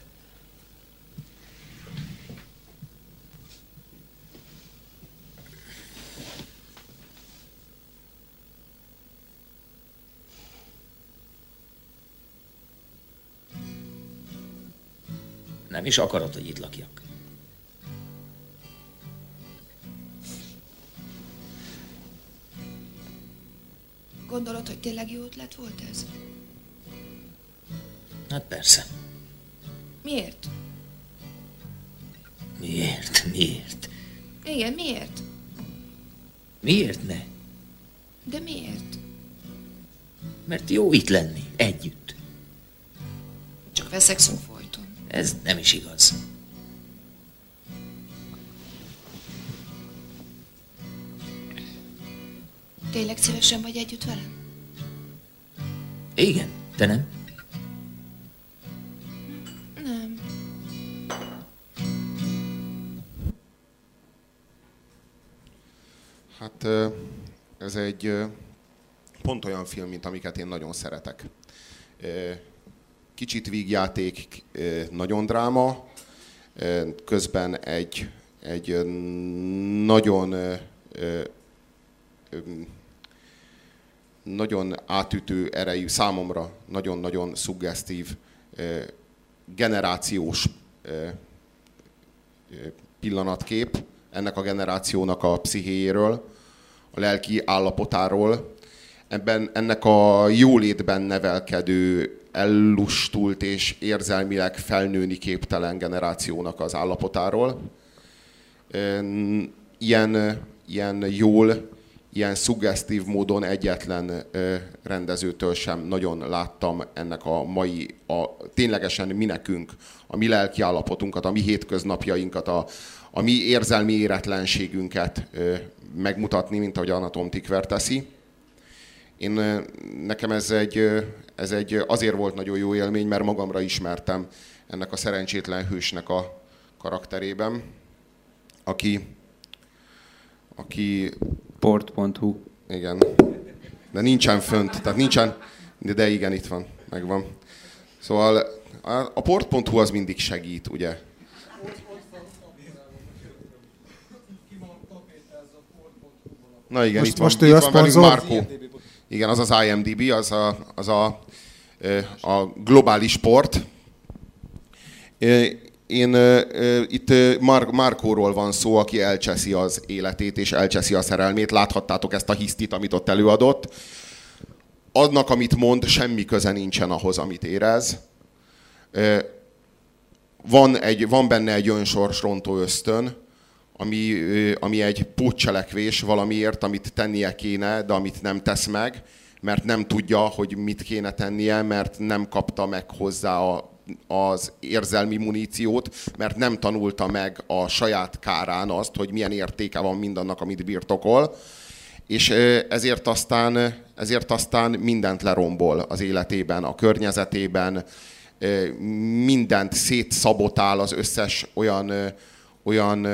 Nem is akarod, hogy itt lakjak. Gondolod, hogy tényleg jó ötlet volt ez? Hát persze. Miért? Miért? Miért? Igen, miért? Miért ne? De miért? Mert jó itt lenni, együtt. Csak veszekszünk folyton. Ez nem is igaz. Tényleg szívesen vagy együtt velem? Igen, te nem? Nem. Hát ez egy pont olyan film, mint amiket én nagyon szeretek. Kicsit vígjáték, nagyon dráma, közben egy, egy nagyon nagyon átütő erejű, számomra nagyon-nagyon szuggesztív, generációs pillanatkép ennek a generációnak a pszichéjéről, a lelki állapotáról, ebben ennek a jólétben nevelkedő, ellustult és érzelmileg felnőni képtelen generációnak az állapotáról. Ilyen, ilyen jól, ilyen szuggesztív módon egyetlen rendezőtől sem nagyon láttam ennek a mai, a, ténylegesen mi nekünk, a mi lelki állapotunkat, a mi hétköznapjainkat, a, a mi érzelmi éretlenségünket megmutatni, mint ahogy Anna Tom Tikver teszi. Én, nekem ez egy, ez egy azért volt nagyon jó élmény, mert magamra ismertem ennek a szerencsétlen hősnek a karakterében, aki, aki Port.hu igen. De nincsen fönt, tehát nincsen, de, de igen, itt van, megvan. Szóval a, a port.hu az mindig segít, ugye? Na igen, Most- itt van, most ő itt van velünk? Marco. Igen, az az IMDB, az a, az a, a globális sport. Én itt Mar- Markóról van szó, aki elcseszi az életét és elcseszi a szerelmét. Láthattátok ezt a hisztit, amit ott előadott. Annak, amit mond, semmi köze nincsen ahhoz, amit érez. Van, egy, van benne egy önsorsrontó ösztön, ami, ami egy pótcselekvés valamiért, amit tennie kéne, de amit nem tesz meg, mert nem tudja, hogy mit kéne tennie, mert nem kapta meg hozzá a, az érzelmi muníciót, mert nem tanulta meg a saját kárán azt, hogy milyen értéke van mindannak, amit birtokol, és ezért aztán, ezért aztán mindent lerombol az életében, a környezetében, mindent szétszabotál az összes olyan, olyan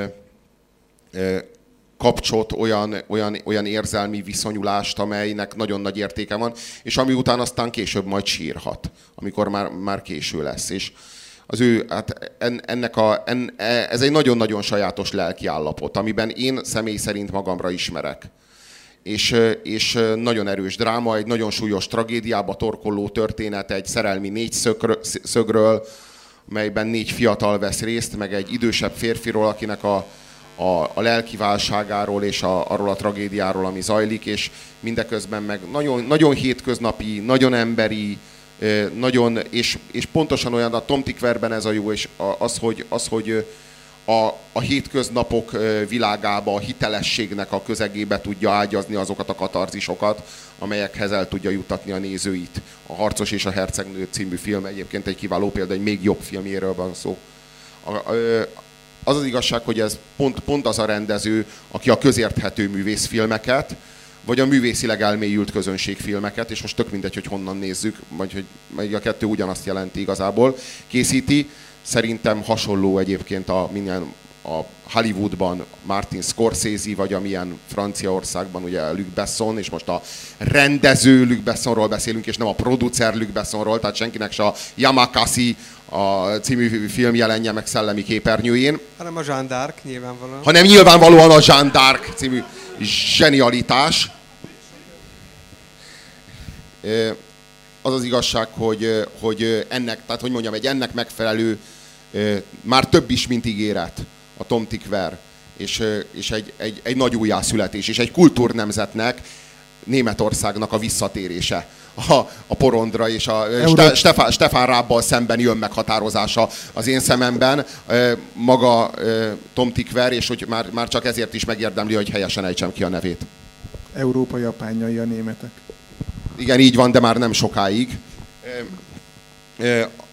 kapcsot, olyan, olyan, olyan érzelmi viszonyulást, amelynek nagyon nagy értéke van, és ami után aztán később majd sírhat, amikor már, már késő lesz. És az ő, hát en, ennek a, en, e- ez egy nagyon-nagyon sajátos lelki állapot, amiben én személy szerint magamra ismerek. És, és nagyon erős dráma, egy nagyon súlyos tragédiába torkolló történet, egy szerelmi négy szögről, szögről melyben négy fiatal vesz részt, meg egy idősebb férfiról, akinek a, a, a lelki válságáról és a, arról a tragédiáról, ami zajlik, és mindeközben meg nagyon, nagyon hétköznapi, nagyon emberi, nagyon, és, és pontosan olyan, a Tom Tickverben ez a jó, és a- az, hogy, az, hogy a, a hétköznapok világába, a hitelességnek a közegébe tudja ágyazni azokat a katarzisokat, amelyekhez el tudja jutatni a nézőit. A Harcos és a Hercegnő című film egyébként egy kiváló példa, egy még jobb filmjéről van szó. A, ö, az az igazság, hogy ez pont, pont az a rendező, aki a közérthető művészfilmeket, vagy a művészileg elmélyült közönségfilmeket, és most tök mindegy, hogy honnan nézzük, vagy hogy vagy a kettő ugyanazt jelenti igazából, készíti. Szerintem hasonló egyébként a, minden, a Hollywoodban Martin Scorsese, vagy amilyen Franciaországban ugye Luc Besson, és most a rendező Luc Bessonról beszélünk, és nem a producer Luc Bessonról, tehát senkinek se a Yamakasi a című film jelenje meg szellemi képernyőjén, Hanem a Jean d'Arc nyilvánvalóan. hanem nyilvánvalóan a Jeanne d'Arc című zsenialitás. Az az igazság, hogy, hogy ennek, tehát hogy mondjam, egy ennek megfelelő, már több is, mint ígéret a Tom Tickver, és, és egy, egy, egy nagy újjászületés, és egy kultúrnemzetnek, Németországnak a visszatérése a, a porondra, és a Euró- Ste, Stefán, Stefán Rábbal szemben jön meghatározása az én szememben, maga Tom Tickver, és hogy már, már csak ezért is megérdemli, hogy helyesen ejtsem ki a nevét. Európa japánjai a németek. Igen, így van, de már nem sokáig.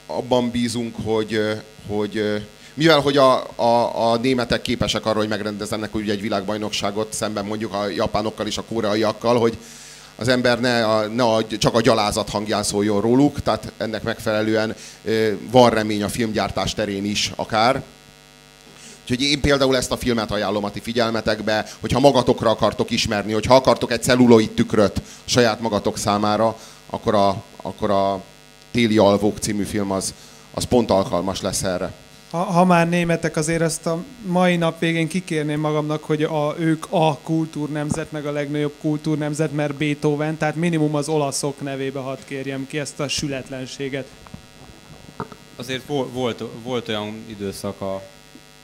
Abban bízunk, hogy, hogy mivel hogy a, a, a németek képesek arra, hogy megrendezzenek ugye egy világbajnokságot szemben mondjuk a japánokkal és a koreaiakkal, hogy az ember ne, a, ne a, csak a gyalázat hangján szóljon róluk, tehát ennek megfelelően van remény a filmgyártás terén is akár. Úgyhogy én például ezt a filmet ajánlom a ti figyelmetekbe, hogyha magatokra akartok ismerni, hogyha akartok egy celluloid tükröt saját magatok számára, akkor a, akkor a Téli Alvók című film az, az pont alkalmas lesz erre. Ha, ha már németek, azért ezt a mai nap végén kikérném magamnak, hogy a, ők a kultúrnemzet, meg a legnagyobb kultúrnemzet, mert Beethoven, tehát minimum az olaszok nevébe hadd kérjem ki ezt a sületlenséget. Azért volt, volt, olyan időszak a,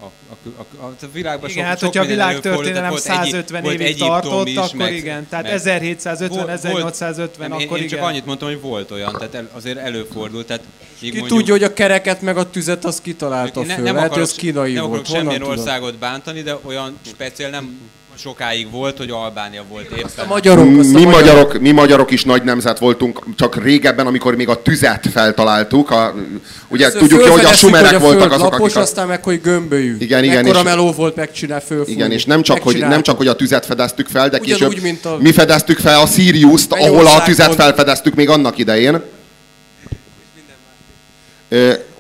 a, a, a, a világban Igen, sok, hát sok hogyha a világtörténelem volt Egy- 150 volt évig tartott, is, akkor meg- igen. Tehát meg- 1750, Volt- 1850, nem, én, akkor én csak igen. annyit mondtam, hogy volt olyan, tehát el, azért előfordult. Tehát még Ki mondjuk, tudja, hogy a kereket meg a tüzet az kitalálta ne- föl. nem Lehet, hogy akarok, ez kínai nem volt. akarok Honnan semmilyen tudod? országot bántani, de olyan speciál nem sokáig volt, hogy Albánia volt éppen. A magyarok, azt a Mi magyarok. magyarok, mi magyarok is nagy nemzet voltunk, csak régebben, amikor még a tüzet feltaláltuk. A, ugye Először tudjuk, hogy a sumerek hogy a voltak azok, lapos, akik... A, aztán meg, hogy gömbölyű. Igen, igen, Mekkora és- meló volt megcsinál fölfújni. igen, és nem csak, hogy, nem csak, hogy a tüzet fedeztük fel, de Ugyanúgy, később mint a- mi fedeztük fel a Sirius-t, ahol a tüzet felfedeztük még annak idején.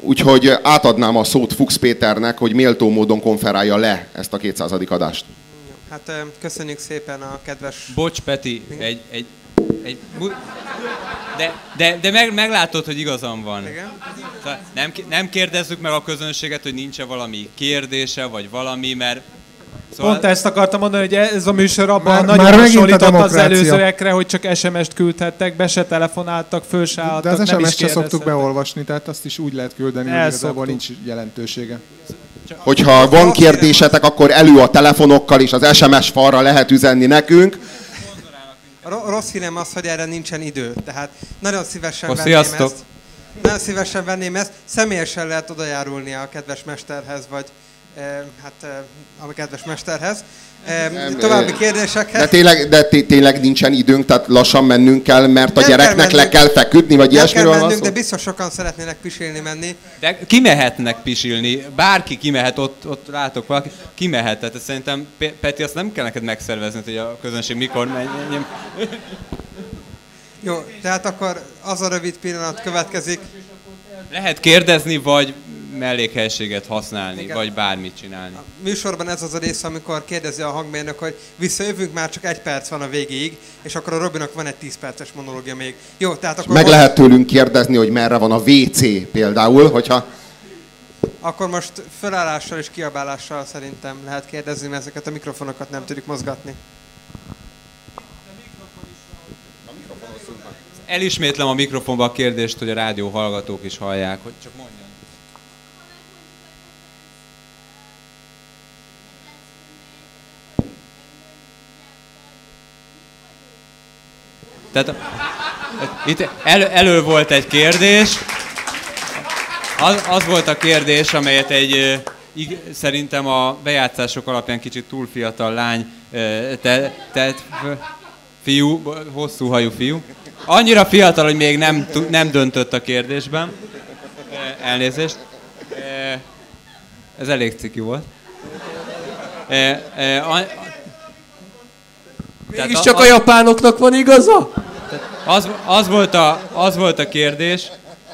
Úgyhogy átadnám a szót Fuchs Péternek, hogy méltó módon konferálja le ezt a 200. adást. Hát köszönjük szépen a kedves... Bocs, Peti, egy, egy, egy de, de, de meg, meglátod, hogy igazam van. Igen? Szóval Nem, nem kérdezzük meg a közönséget, hogy nincs-e valami kérdése, vagy valami, mert... Szóval Pont ezt akartam mondani, hogy ez a műsor abban Már- nagyon már hasonlított az előzőekre, hogy csak SMS-t küldhettek, be se telefonáltak, föl se álltak, De az SMS-t se szoktuk beolvasni, tehát azt is úgy lehet küldeni, hogy Elszoktuk. igazából nincs jelentősége. Hogyha van kérdésetek, akkor elő a telefonokkal és az SMS falra lehet üzenni nekünk. Rossz hírem az, hogy erre nincsen idő. Tehát nagyon szívesen venném sziasztok. ezt. Nagyon szívesen venném ezt. Személyesen lehet odajárulni a kedves mesterhez, vagy hát a kedves mesterhez. További De kérdésekhez. tényleg, de té- tényleg nincsen időnk, tehát lassan mennünk kell, mert a Nem kell gyereknek le kell feküdni, vagy ilyesmiről van mennünk, de biztos sokan szeretnének pisilni menni. De kimehetnek pisilni, bárki kimehet, ott, ott látok valaki, kimehet. Tehát szerintem, Pe- Peti, azt nem kell neked megszervezni, hogy a közönség mikor menjen. Jó, tehát akkor az a rövid pillanat következik. Lehet kérdezni, vagy mellékhelységet használni, Igen. vagy bármit csinálni. Műsorban ez az a rész, amikor kérdezi a hangmérnök, hogy visszajövünk, már csak egy perc van a végéig, és akkor a Robinak van egy 10 perces monológia még. Jó, tehát akkor, Meg most, lehet tőlünk kérdezni, hogy merre van a WC például, hogyha akkor most felállással és kiabálással szerintem lehet kérdezni, mert ezeket a mikrofonokat nem tudjuk mozgatni. Elismétlem a mikrofonba a kérdést, hogy a rádió hallgatók is hallják, hogy csak Tehát itt elő, elő volt egy kérdés, az, az volt a kérdés, amelyet egy szerintem a bejátszások alapján kicsit túl fiatal lány ö, te, fiú, hosszú hajú fiú. Annyira fiatal, hogy még nem, nem döntött a kérdésben. Elnézést. Ez elég ciki volt. Tehát Mégis csak a- a japánoknak van igaza? Az, az, volt a, az volt a kérdés,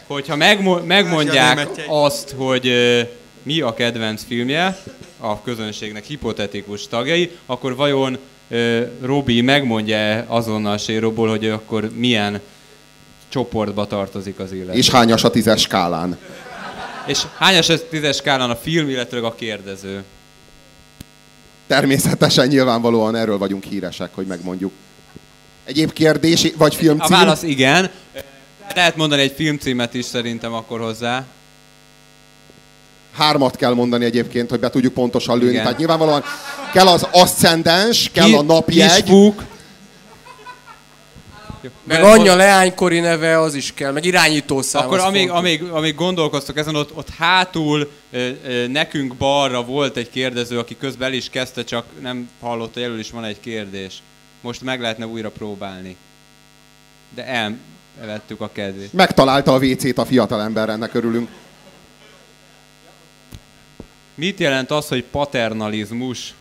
hogyha megmo- megmondják azt, hogy, mi a kedvenc filmje a közönségnek hipotetikus tagjai, akkor vajon Robi megmondja azonnal Séróból, hogy akkor milyen csoportba tartozik az illető. És hányas a tízes skálán? És hányas ez tízes skálán a film, illetve a kérdező? Természetesen nyilvánvalóan erről vagyunk híresek, hogy megmondjuk. Egyéb kérdés, vagy filmcím? A válasz igen. Lehet mondani egy filmcímet is szerintem akkor hozzá. Hármat kell mondani egyébként, hogy be tudjuk pontosan lőni. Igen. Tehát nyilvánvalóan kell az aszcendens, kell a napjegy. Kisfúk. Meg anyja leánykori neve, az is kell, meg irányítószám. Akkor az amíg, fontos. amíg, amíg gondolkoztok ezen, ott, ott hátul ö, ö, nekünk balra volt egy kérdező, aki közben el is kezdte, csak nem hallotta, hogy elől is van egy kérdés. Most meg lehetne újra próbálni. De elvettük a kedvét. Megtalálta a WC-t a fiatalember, ennek örülünk. Mit jelent az, hogy paternalizmus?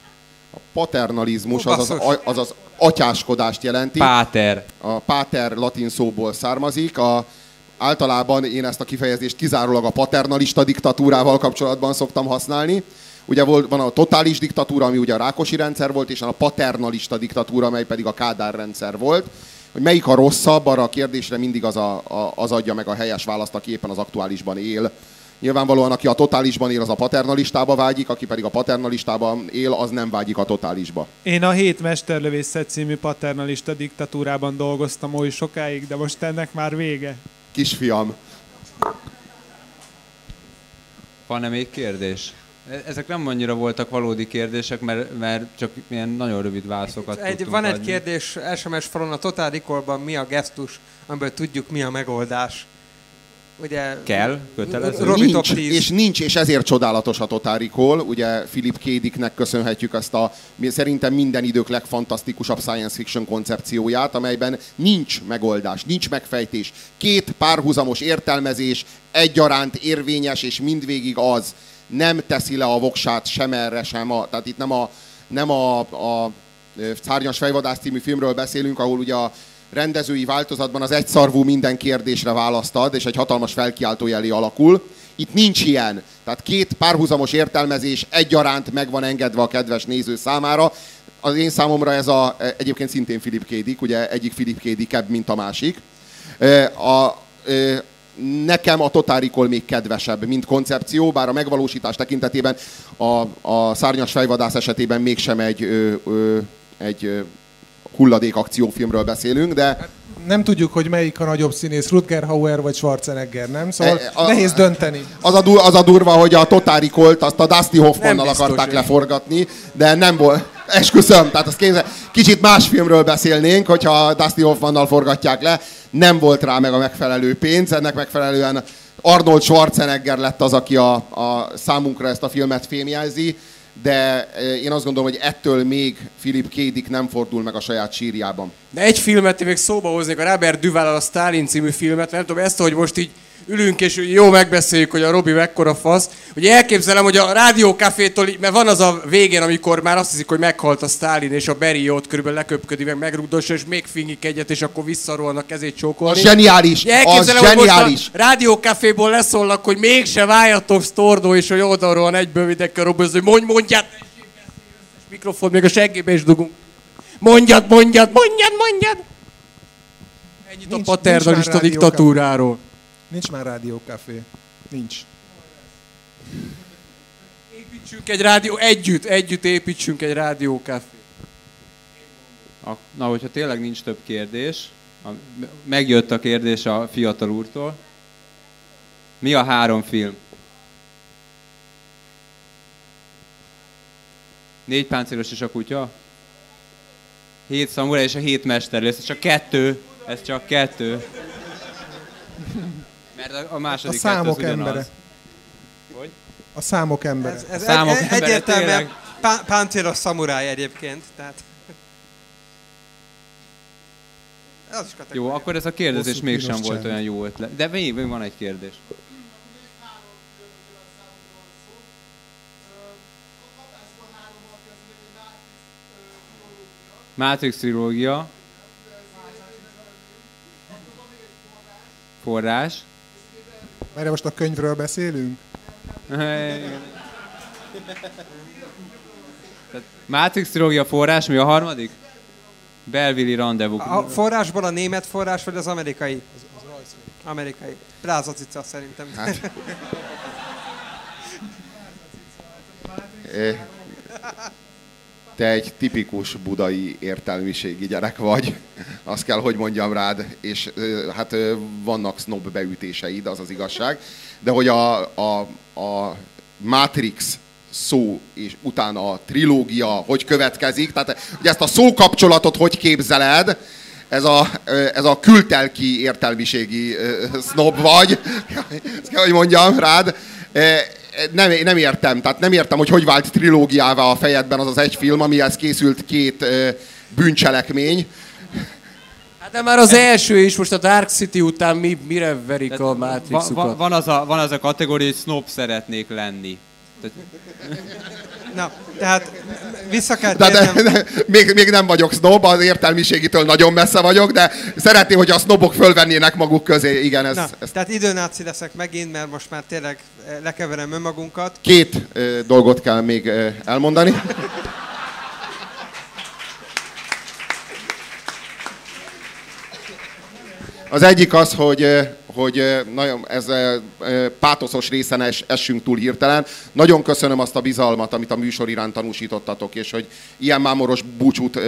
A paternalizmus Ó, az az, az az atyáskodást jelenti. Páter. A páter latin szóból származik. A, általában én ezt a kifejezést kizárólag a paternalista diktatúrával kapcsolatban szoktam használni. Ugye volt, van a totális diktatúra, ami ugye a Rákosi rendszer volt, és van a paternalista diktatúra, amely pedig a Kádár rendszer volt. Hogy melyik a rosszabb, arra a kérdésre mindig az, a, a, az adja meg a helyes választ, aki éppen az aktuálisban él. Nyilvánvalóan, aki a totálisban él, az a paternalistába vágyik, aki pedig a paternalistában él, az nem vágyik a totálisba. Én a Hét Mesterlövészet című paternalista diktatúrában dolgoztam oly sokáig, de most ennek már vége. Kisfiam, Van-e még kérdés? Ezek nem annyira voltak valódi kérdések, mert, mert csak ilyen nagyon rövid válaszokat Egy, van egy adni. kérdés SMS falon, a Total Recall-ban mi a gesztus, amiből tudjuk mi a megoldás. Ugye, Kell? Kötelező? Robi top nincs, 10. és nincs, és ezért csodálatos a Total Recall. Ugye Philip K. Dicknek köszönhetjük ezt a szerintem minden idők legfantasztikusabb science fiction koncepcióját, amelyben nincs megoldás, nincs megfejtés. Két párhuzamos értelmezés egyaránt érvényes, és mindvégig az nem teszi le a voksát sem erre, sem a, tehát itt nem a, nem a, a Szárnyas fejvadász című filmről beszélünk, ahol ugye a rendezői változatban az egyszarvú minden kérdésre választ ad, és egy hatalmas felkiáltójelé alakul. Itt nincs ilyen. Tehát két párhuzamos értelmezés egyaránt meg van engedve a kedves néző számára. Az én számomra ez a, egyébként szintén Philip K. Ugye egyik Philip K. Mint a másik. A, ö, nekem a Total Recall még kedvesebb, mint koncepció, bár a megvalósítás tekintetében a, a szárnyas fejvadász esetében mégsem egy, ö, ö, egy hulladék akciófilmről beszélünk, de Nem tudjuk, hogy melyik a nagyobb színész, Rutger Hauer vagy Schwarzenegger, nem? Szóval E, a- nehéz dönteni. az a, az a durva, hogy a Total Recall-t azt a Dusty Hoffmannal biztos, akarták hogy- leforgatni, de nem volt. Esküszöm, tehát azt képzel, kicsit más filmről beszélnénk, hogyha Dusty Hoffmannal forgatják le, nem volt rá meg a megfelelő pénz, ennek megfelelően Arnold Schwarzenegger lett az, aki a, a számunkra ezt a filmet fémjelzi, de eh, én azt gondolom, hogy ettől még Philip K. Dick nem fordul meg a saját sírjában. De egy filmet én még szóba hoznék, a Robert Duval a Stalin című filmet, nem tudom, ezt, hogy most így ülünk és jó megbeszéljük, hogy a Robi mekkora fasz. Ugye elképzelem, hogy a rádiókafétól, mert van az a végén, amikor már azt hiszik, hogy meghalt a Stalin, és a Berry ott körülbelül leköpködi, meg megrúgdos, és még fingik egyet, és akkor visszarolnak a kezét csókolni. Az zseniális, Ugye elképzelem, az hogy most zseniális. a rádiókaféból leszólnak, hogy mégse váljatok sztordó, és hogy oldalról van egyből mindenki a Robi, hogy mondj, mondját, mikrofon, még a seggébe is dugunk. Mondjad, mondjad, mondjad, mondjad! Ennyit a Nincs- paternalista már rádió diktatúráról. Nincs már rádiókafé. Nincs. Építsünk egy rádió, együtt, együtt építsünk egy rádiókafé. Na, hogyha tényleg nincs több kérdés, megjött a kérdés a fiatal úrtól. Mi a három film? Négy páncélos és a kutya? Hét szamuráj és a hét mesterlő. Ez csak kettő. Ez csak kettő. Mert a- a A második az számok embere. Hogy? A számok embere. Ez, ez Számok egy, embere, egyértelműen tényleg. pá- páncélos szamuráj egyébként. Tehát... Az is kategória. Jó, akkor ez a kérdezés Hosszú mégsem volt olyan jó ötlet. De még, még van egy kérdés. Matrix trilógia. Forrás. Mert most a könyvről beszélünk? Igen. Matrix trilógia forrás, mi a harmadik? Belvili rendezvú. A forrásból a német forrás, vagy az amerikai? Amerikai. Brázacica szerintem. Hát. Eh, Te egy tipikus budai értelmiségi gyerek vagy, azt kell, hogy mondjam rád, és hát vannak snob beütéseid, az az igazság, de hogy a, a, a Matrix szó és utána a trilógia hogy következik, tehát hogy ezt a szókapcsolatot hogy képzeled, ez a, ez a kültelki értelmiségi snob vagy, ezt kell, hogy mondjam rád. Nem, nem értem, tehát nem értem, hogy hogy vált trilógiává a fejedben az az egy film, amihez készült két ö, bűncselekmény. Hát de már az első is, most a Dark City után mi, mire verik a Va, Matrixukat? va, van, az a, van az a kategória, hogy snob szeretnék lenni. Tehát, Na, tehát vissza kell De, de, de, még, még nem vagyok snob, az értelmiségitől nagyon messze vagyok, de szeretném, hogy a snobok fölvennének maguk közé. Igen, ez, Na, ez tehát időnáci leszek megint, mert most már tényleg eh, lekeverem önmagunkat. két ö, dolgot kell még ö, elmondani. Az egyik az, hogy, hogy nagyon, ez pátoszos részen es, essünk túl hirtelen. Nagyon köszönöm azt a bizalmat, amit a műsor iránt tanúsítottatok, és hogy ilyen mámoros búcsút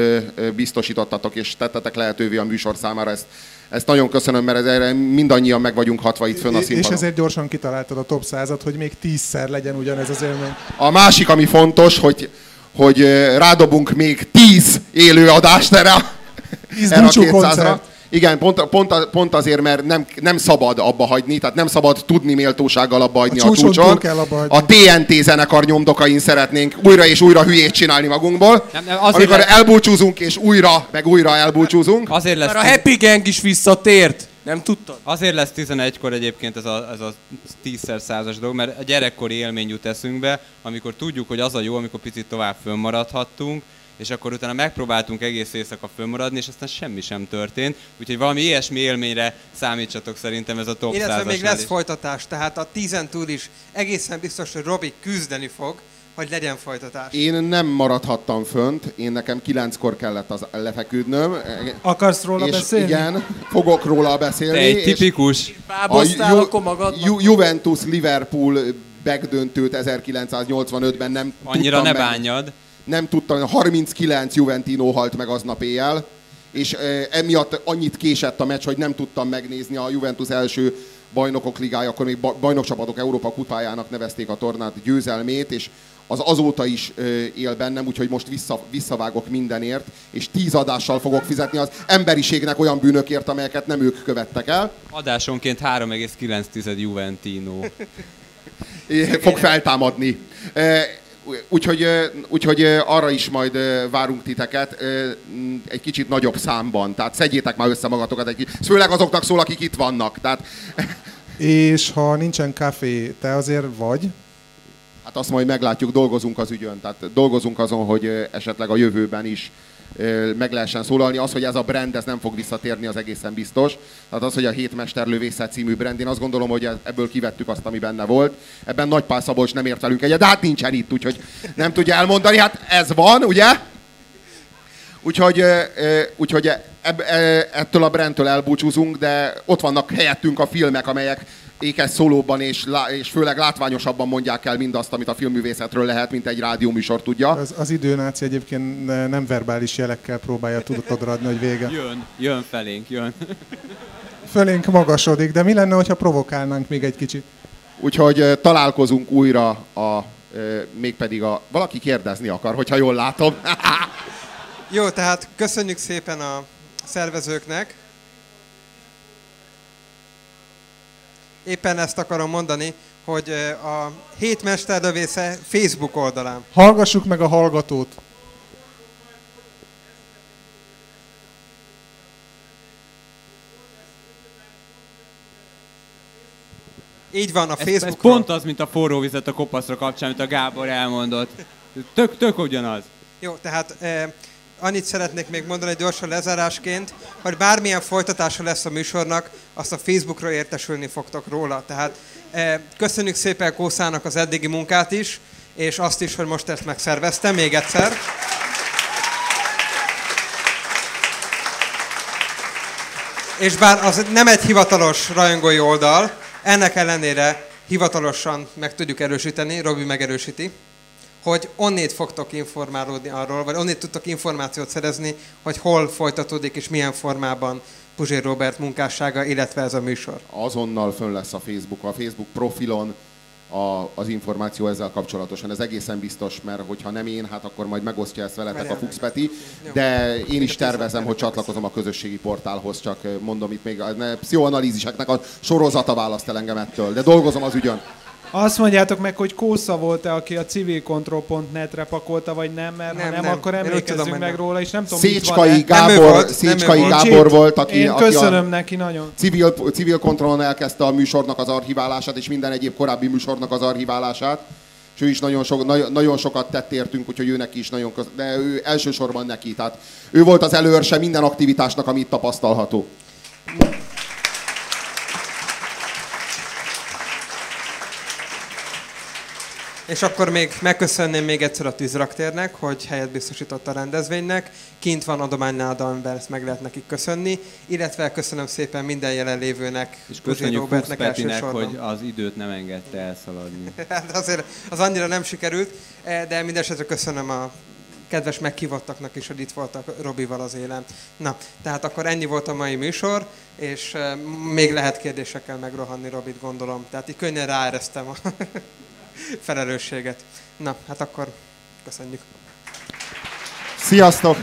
biztosítottatok, és tettetek lehetővé a műsor számára. Ezt, ezt nagyon köszönöm, mert ez erre mindannyian meg vagyunk hatva itt fönn a És színpadon. ezért gyorsan kitaláltad a top százat, hogy még tízszer legyen ugyanez az élmény. A másik, ami fontos, hogy, hogy rádobunk még 10 élő adást erre Tíz erre a búcsú 200-ra. Igen, pont, pont, a- pont azért, mert nem, nem szabad abba hagyni, tehát nem szabad tudni méltósággal abba hagyni A a, csúcson kell abba hagyni. A TNT zenekar nyomdokain szeretnénk újra és újra hülyét csinálni magunkból. Nem, nem, azért Amikor le- elbúcsúzunk és újra, meg újra elbúcsúzunk. azért lesz, Már a Happy Gang is visszatért. Nem tudtad? azért lesz 11-kor egyébként ez a, ez a 10 százas dolog, mert a gyerekkori élmény jut eszünkbe, amikor tudjuk, hogy az a jó, amikor picit tovább fönnmaradhattunk, és akkor utána megpróbáltunk egész éjszaka fönnmaradni, és aztán semmi sem történt. Úgyhogy valami ilyesmi élményre számítsatok szerintem ez a top Illetve még 100-asnál lesz is. folytatás, tehát a tízen túl is egészen biztos, hogy Robi küzdeni fog, hogy legyen folytatás. Én nem maradhattam fönt, én nekem kilenckor kellett az lefeküdnöm. Akarsz róla és beszélni? igen, fogok róla beszélni. Te egy tipikus Báboztál Ju- akkor magadnak? Ju- Juventus Liverpool megdöntőt 1985-ben nem Annyira tudtam ne meg- bánjad. Nem tudtam, 39 Juventino halt meg aznap éjjel, és emiatt annyit késett a meccs, hogy nem tudtam megnézni a Juventus első bajnokok ligája, akkor még ba- bajnokcsapatok Európa kupájának nevezték a tornát győzelmét, és az azóta is él bennem, úgyhogy most vissza, visszavágok mindenért, és tíz adással fogok fizetni az emberiségnek olyan bűnökért, amelyeket nem ők követtek el. Adásonként 3,9 Juventino. Fog feltámadni. Úgyhogy, úgyhogy arra is majd várunk titeket egy kicsit nagyobb számban. Tehát szedjétek már össze magatokat egy kicsit. Főleg azoknak szól, akik itt vannak. Tehát, És ha nincsen kávé, te azért vagy? hát azt majd meglátjuk, dolgozunk az ügyön. Tehát dolgozunk azon, hogy esetleg a jövőben is meg lehessen szólalni. Az, hogy ez a brand, ez nem fog visszatérni, az egészen biztos. Tehát az, hogy a Hétmesterlövészet című brand, én azt gondolom, hogy ebből kivettük azt, ami benne volt. Ebben Nagypál Szabolcs nem ért velünk egyet, de hát nincsen itt, úgyhogy nem tudja elmondani. Hát ez van, ugye? Úgyhogy, úgyhogy ebb, ö, ettől a brandtől elbúcsúzunk, de ott vannak helyettünk a filmek, amelyek ékes szólóban és, lá- és főleg látványosabban mondják el mindazt, amit a filmművészetről lehet, mint egy rádióműsor tudja. Az, az időnáci egyébként nem verbális jelekkel próbálja tudatodra adni, hogy vége. Jön, jön felénk, jön. Fölénk magasodik, de mi lenne, hogyha provokálnánk még egy kicsit? Úgyhogy találkozunk újra a, mégpedig a... Valaki kérdezni akar, hogyha jól látom. Jó, tehát köszönjük szépen a szervezőknek. Éppen ezt akarom mondani, hogy a Hét Mesterlövésze Facebook oldalán. Hallgassuk meg a hallgatót. Így van a Ez, ez Facebookon. pont az, mint a forró vizet a kopaszra kapcsán, amit a Gábor elmondott. Tök, tök ugyanaz. Jó, tehát eh, annyit szeretnék még mondani gyorsan lezárásként, hogy bármilyen folytatása lesz a műsornak, azt a Facebookra értesülni fogtok róla. Tehát eh, köszönjük szépen Kószának az eddigi munkát is, és azt is, hogy most ezt megszerveztem még egyszer. És bár az nem egy hivatalos rajongói oldal, ennek ellenére hivatalosan meg tudjuk erősíteni, Robi megerősíti, hogy onnét fogtok informálódni arról, vagy onnét tudtok információt szerezni, hogy hol folytatódik és milyen formában Puzsér Robert munkássága, illetve ez a műsor. Azonnal fönn lesz a Facebook, a Facebook profilon a, az információ ezzel kapcsolatosan. Ez egészen biztos, mert hogyha nem én, hát akkor majd megosztja ezt veletek a Fuchs Peti. De én is tervezem, hogy csatlakozom a közösségi portálhoz, csak mondom itt még a pszichoanalíziseknek a sorozata választ el engem ettől, de dolgozom az ügyön. Azt mondjátok meg, hogy Kósza volt-e, aki a civilkontroll.net-re pakolta, vagy nem, mert nem, ha nem, nem. akkor emlékezzünk tudom, meg nem. róla, és nem tudom, Szécskai mit van Gábor, volt, Szécskai Gábor volt, aki, Én köszönöm aki a neki nagyon. Civil, civil kontrollon elkezdte a műsornak az archiválását, és minden egyéb korábbi műsornak az archiválását. És ő is nagyon, so, nagyon, nagyon sokat tett értünk, úgyhogy ő neki is nagyon köz... De ő elsősorban neki. Tehát ő volt az előrse minden aktivitásnak, amit tapasztalható. És akkor még megköszönném még egyszer a tűzraktérnek, hogy helyet biztosított a rendezvénynek. Kint van adománynál, amiben ezt meg lehet nekik köszönni. Illetve köszönöm szépen minden jelenlévőnek, és köszönjük Robertnek Petinek, hogy az időt nem engedte elszaladni. hát azért az annyira nem sikerült, e, de mindesetre köszönöm a kedves meghívottaknak is, hogy itt voltak Robival az élen. Na, tehát akkor ennyi volt a mai műsor, és e, még lehet kérdésekkel megrohanni Robit, gondolom. Tehát így könnyen ráeresztem a felelősséget. Na, hát akkor köszönjük. Sziasztok!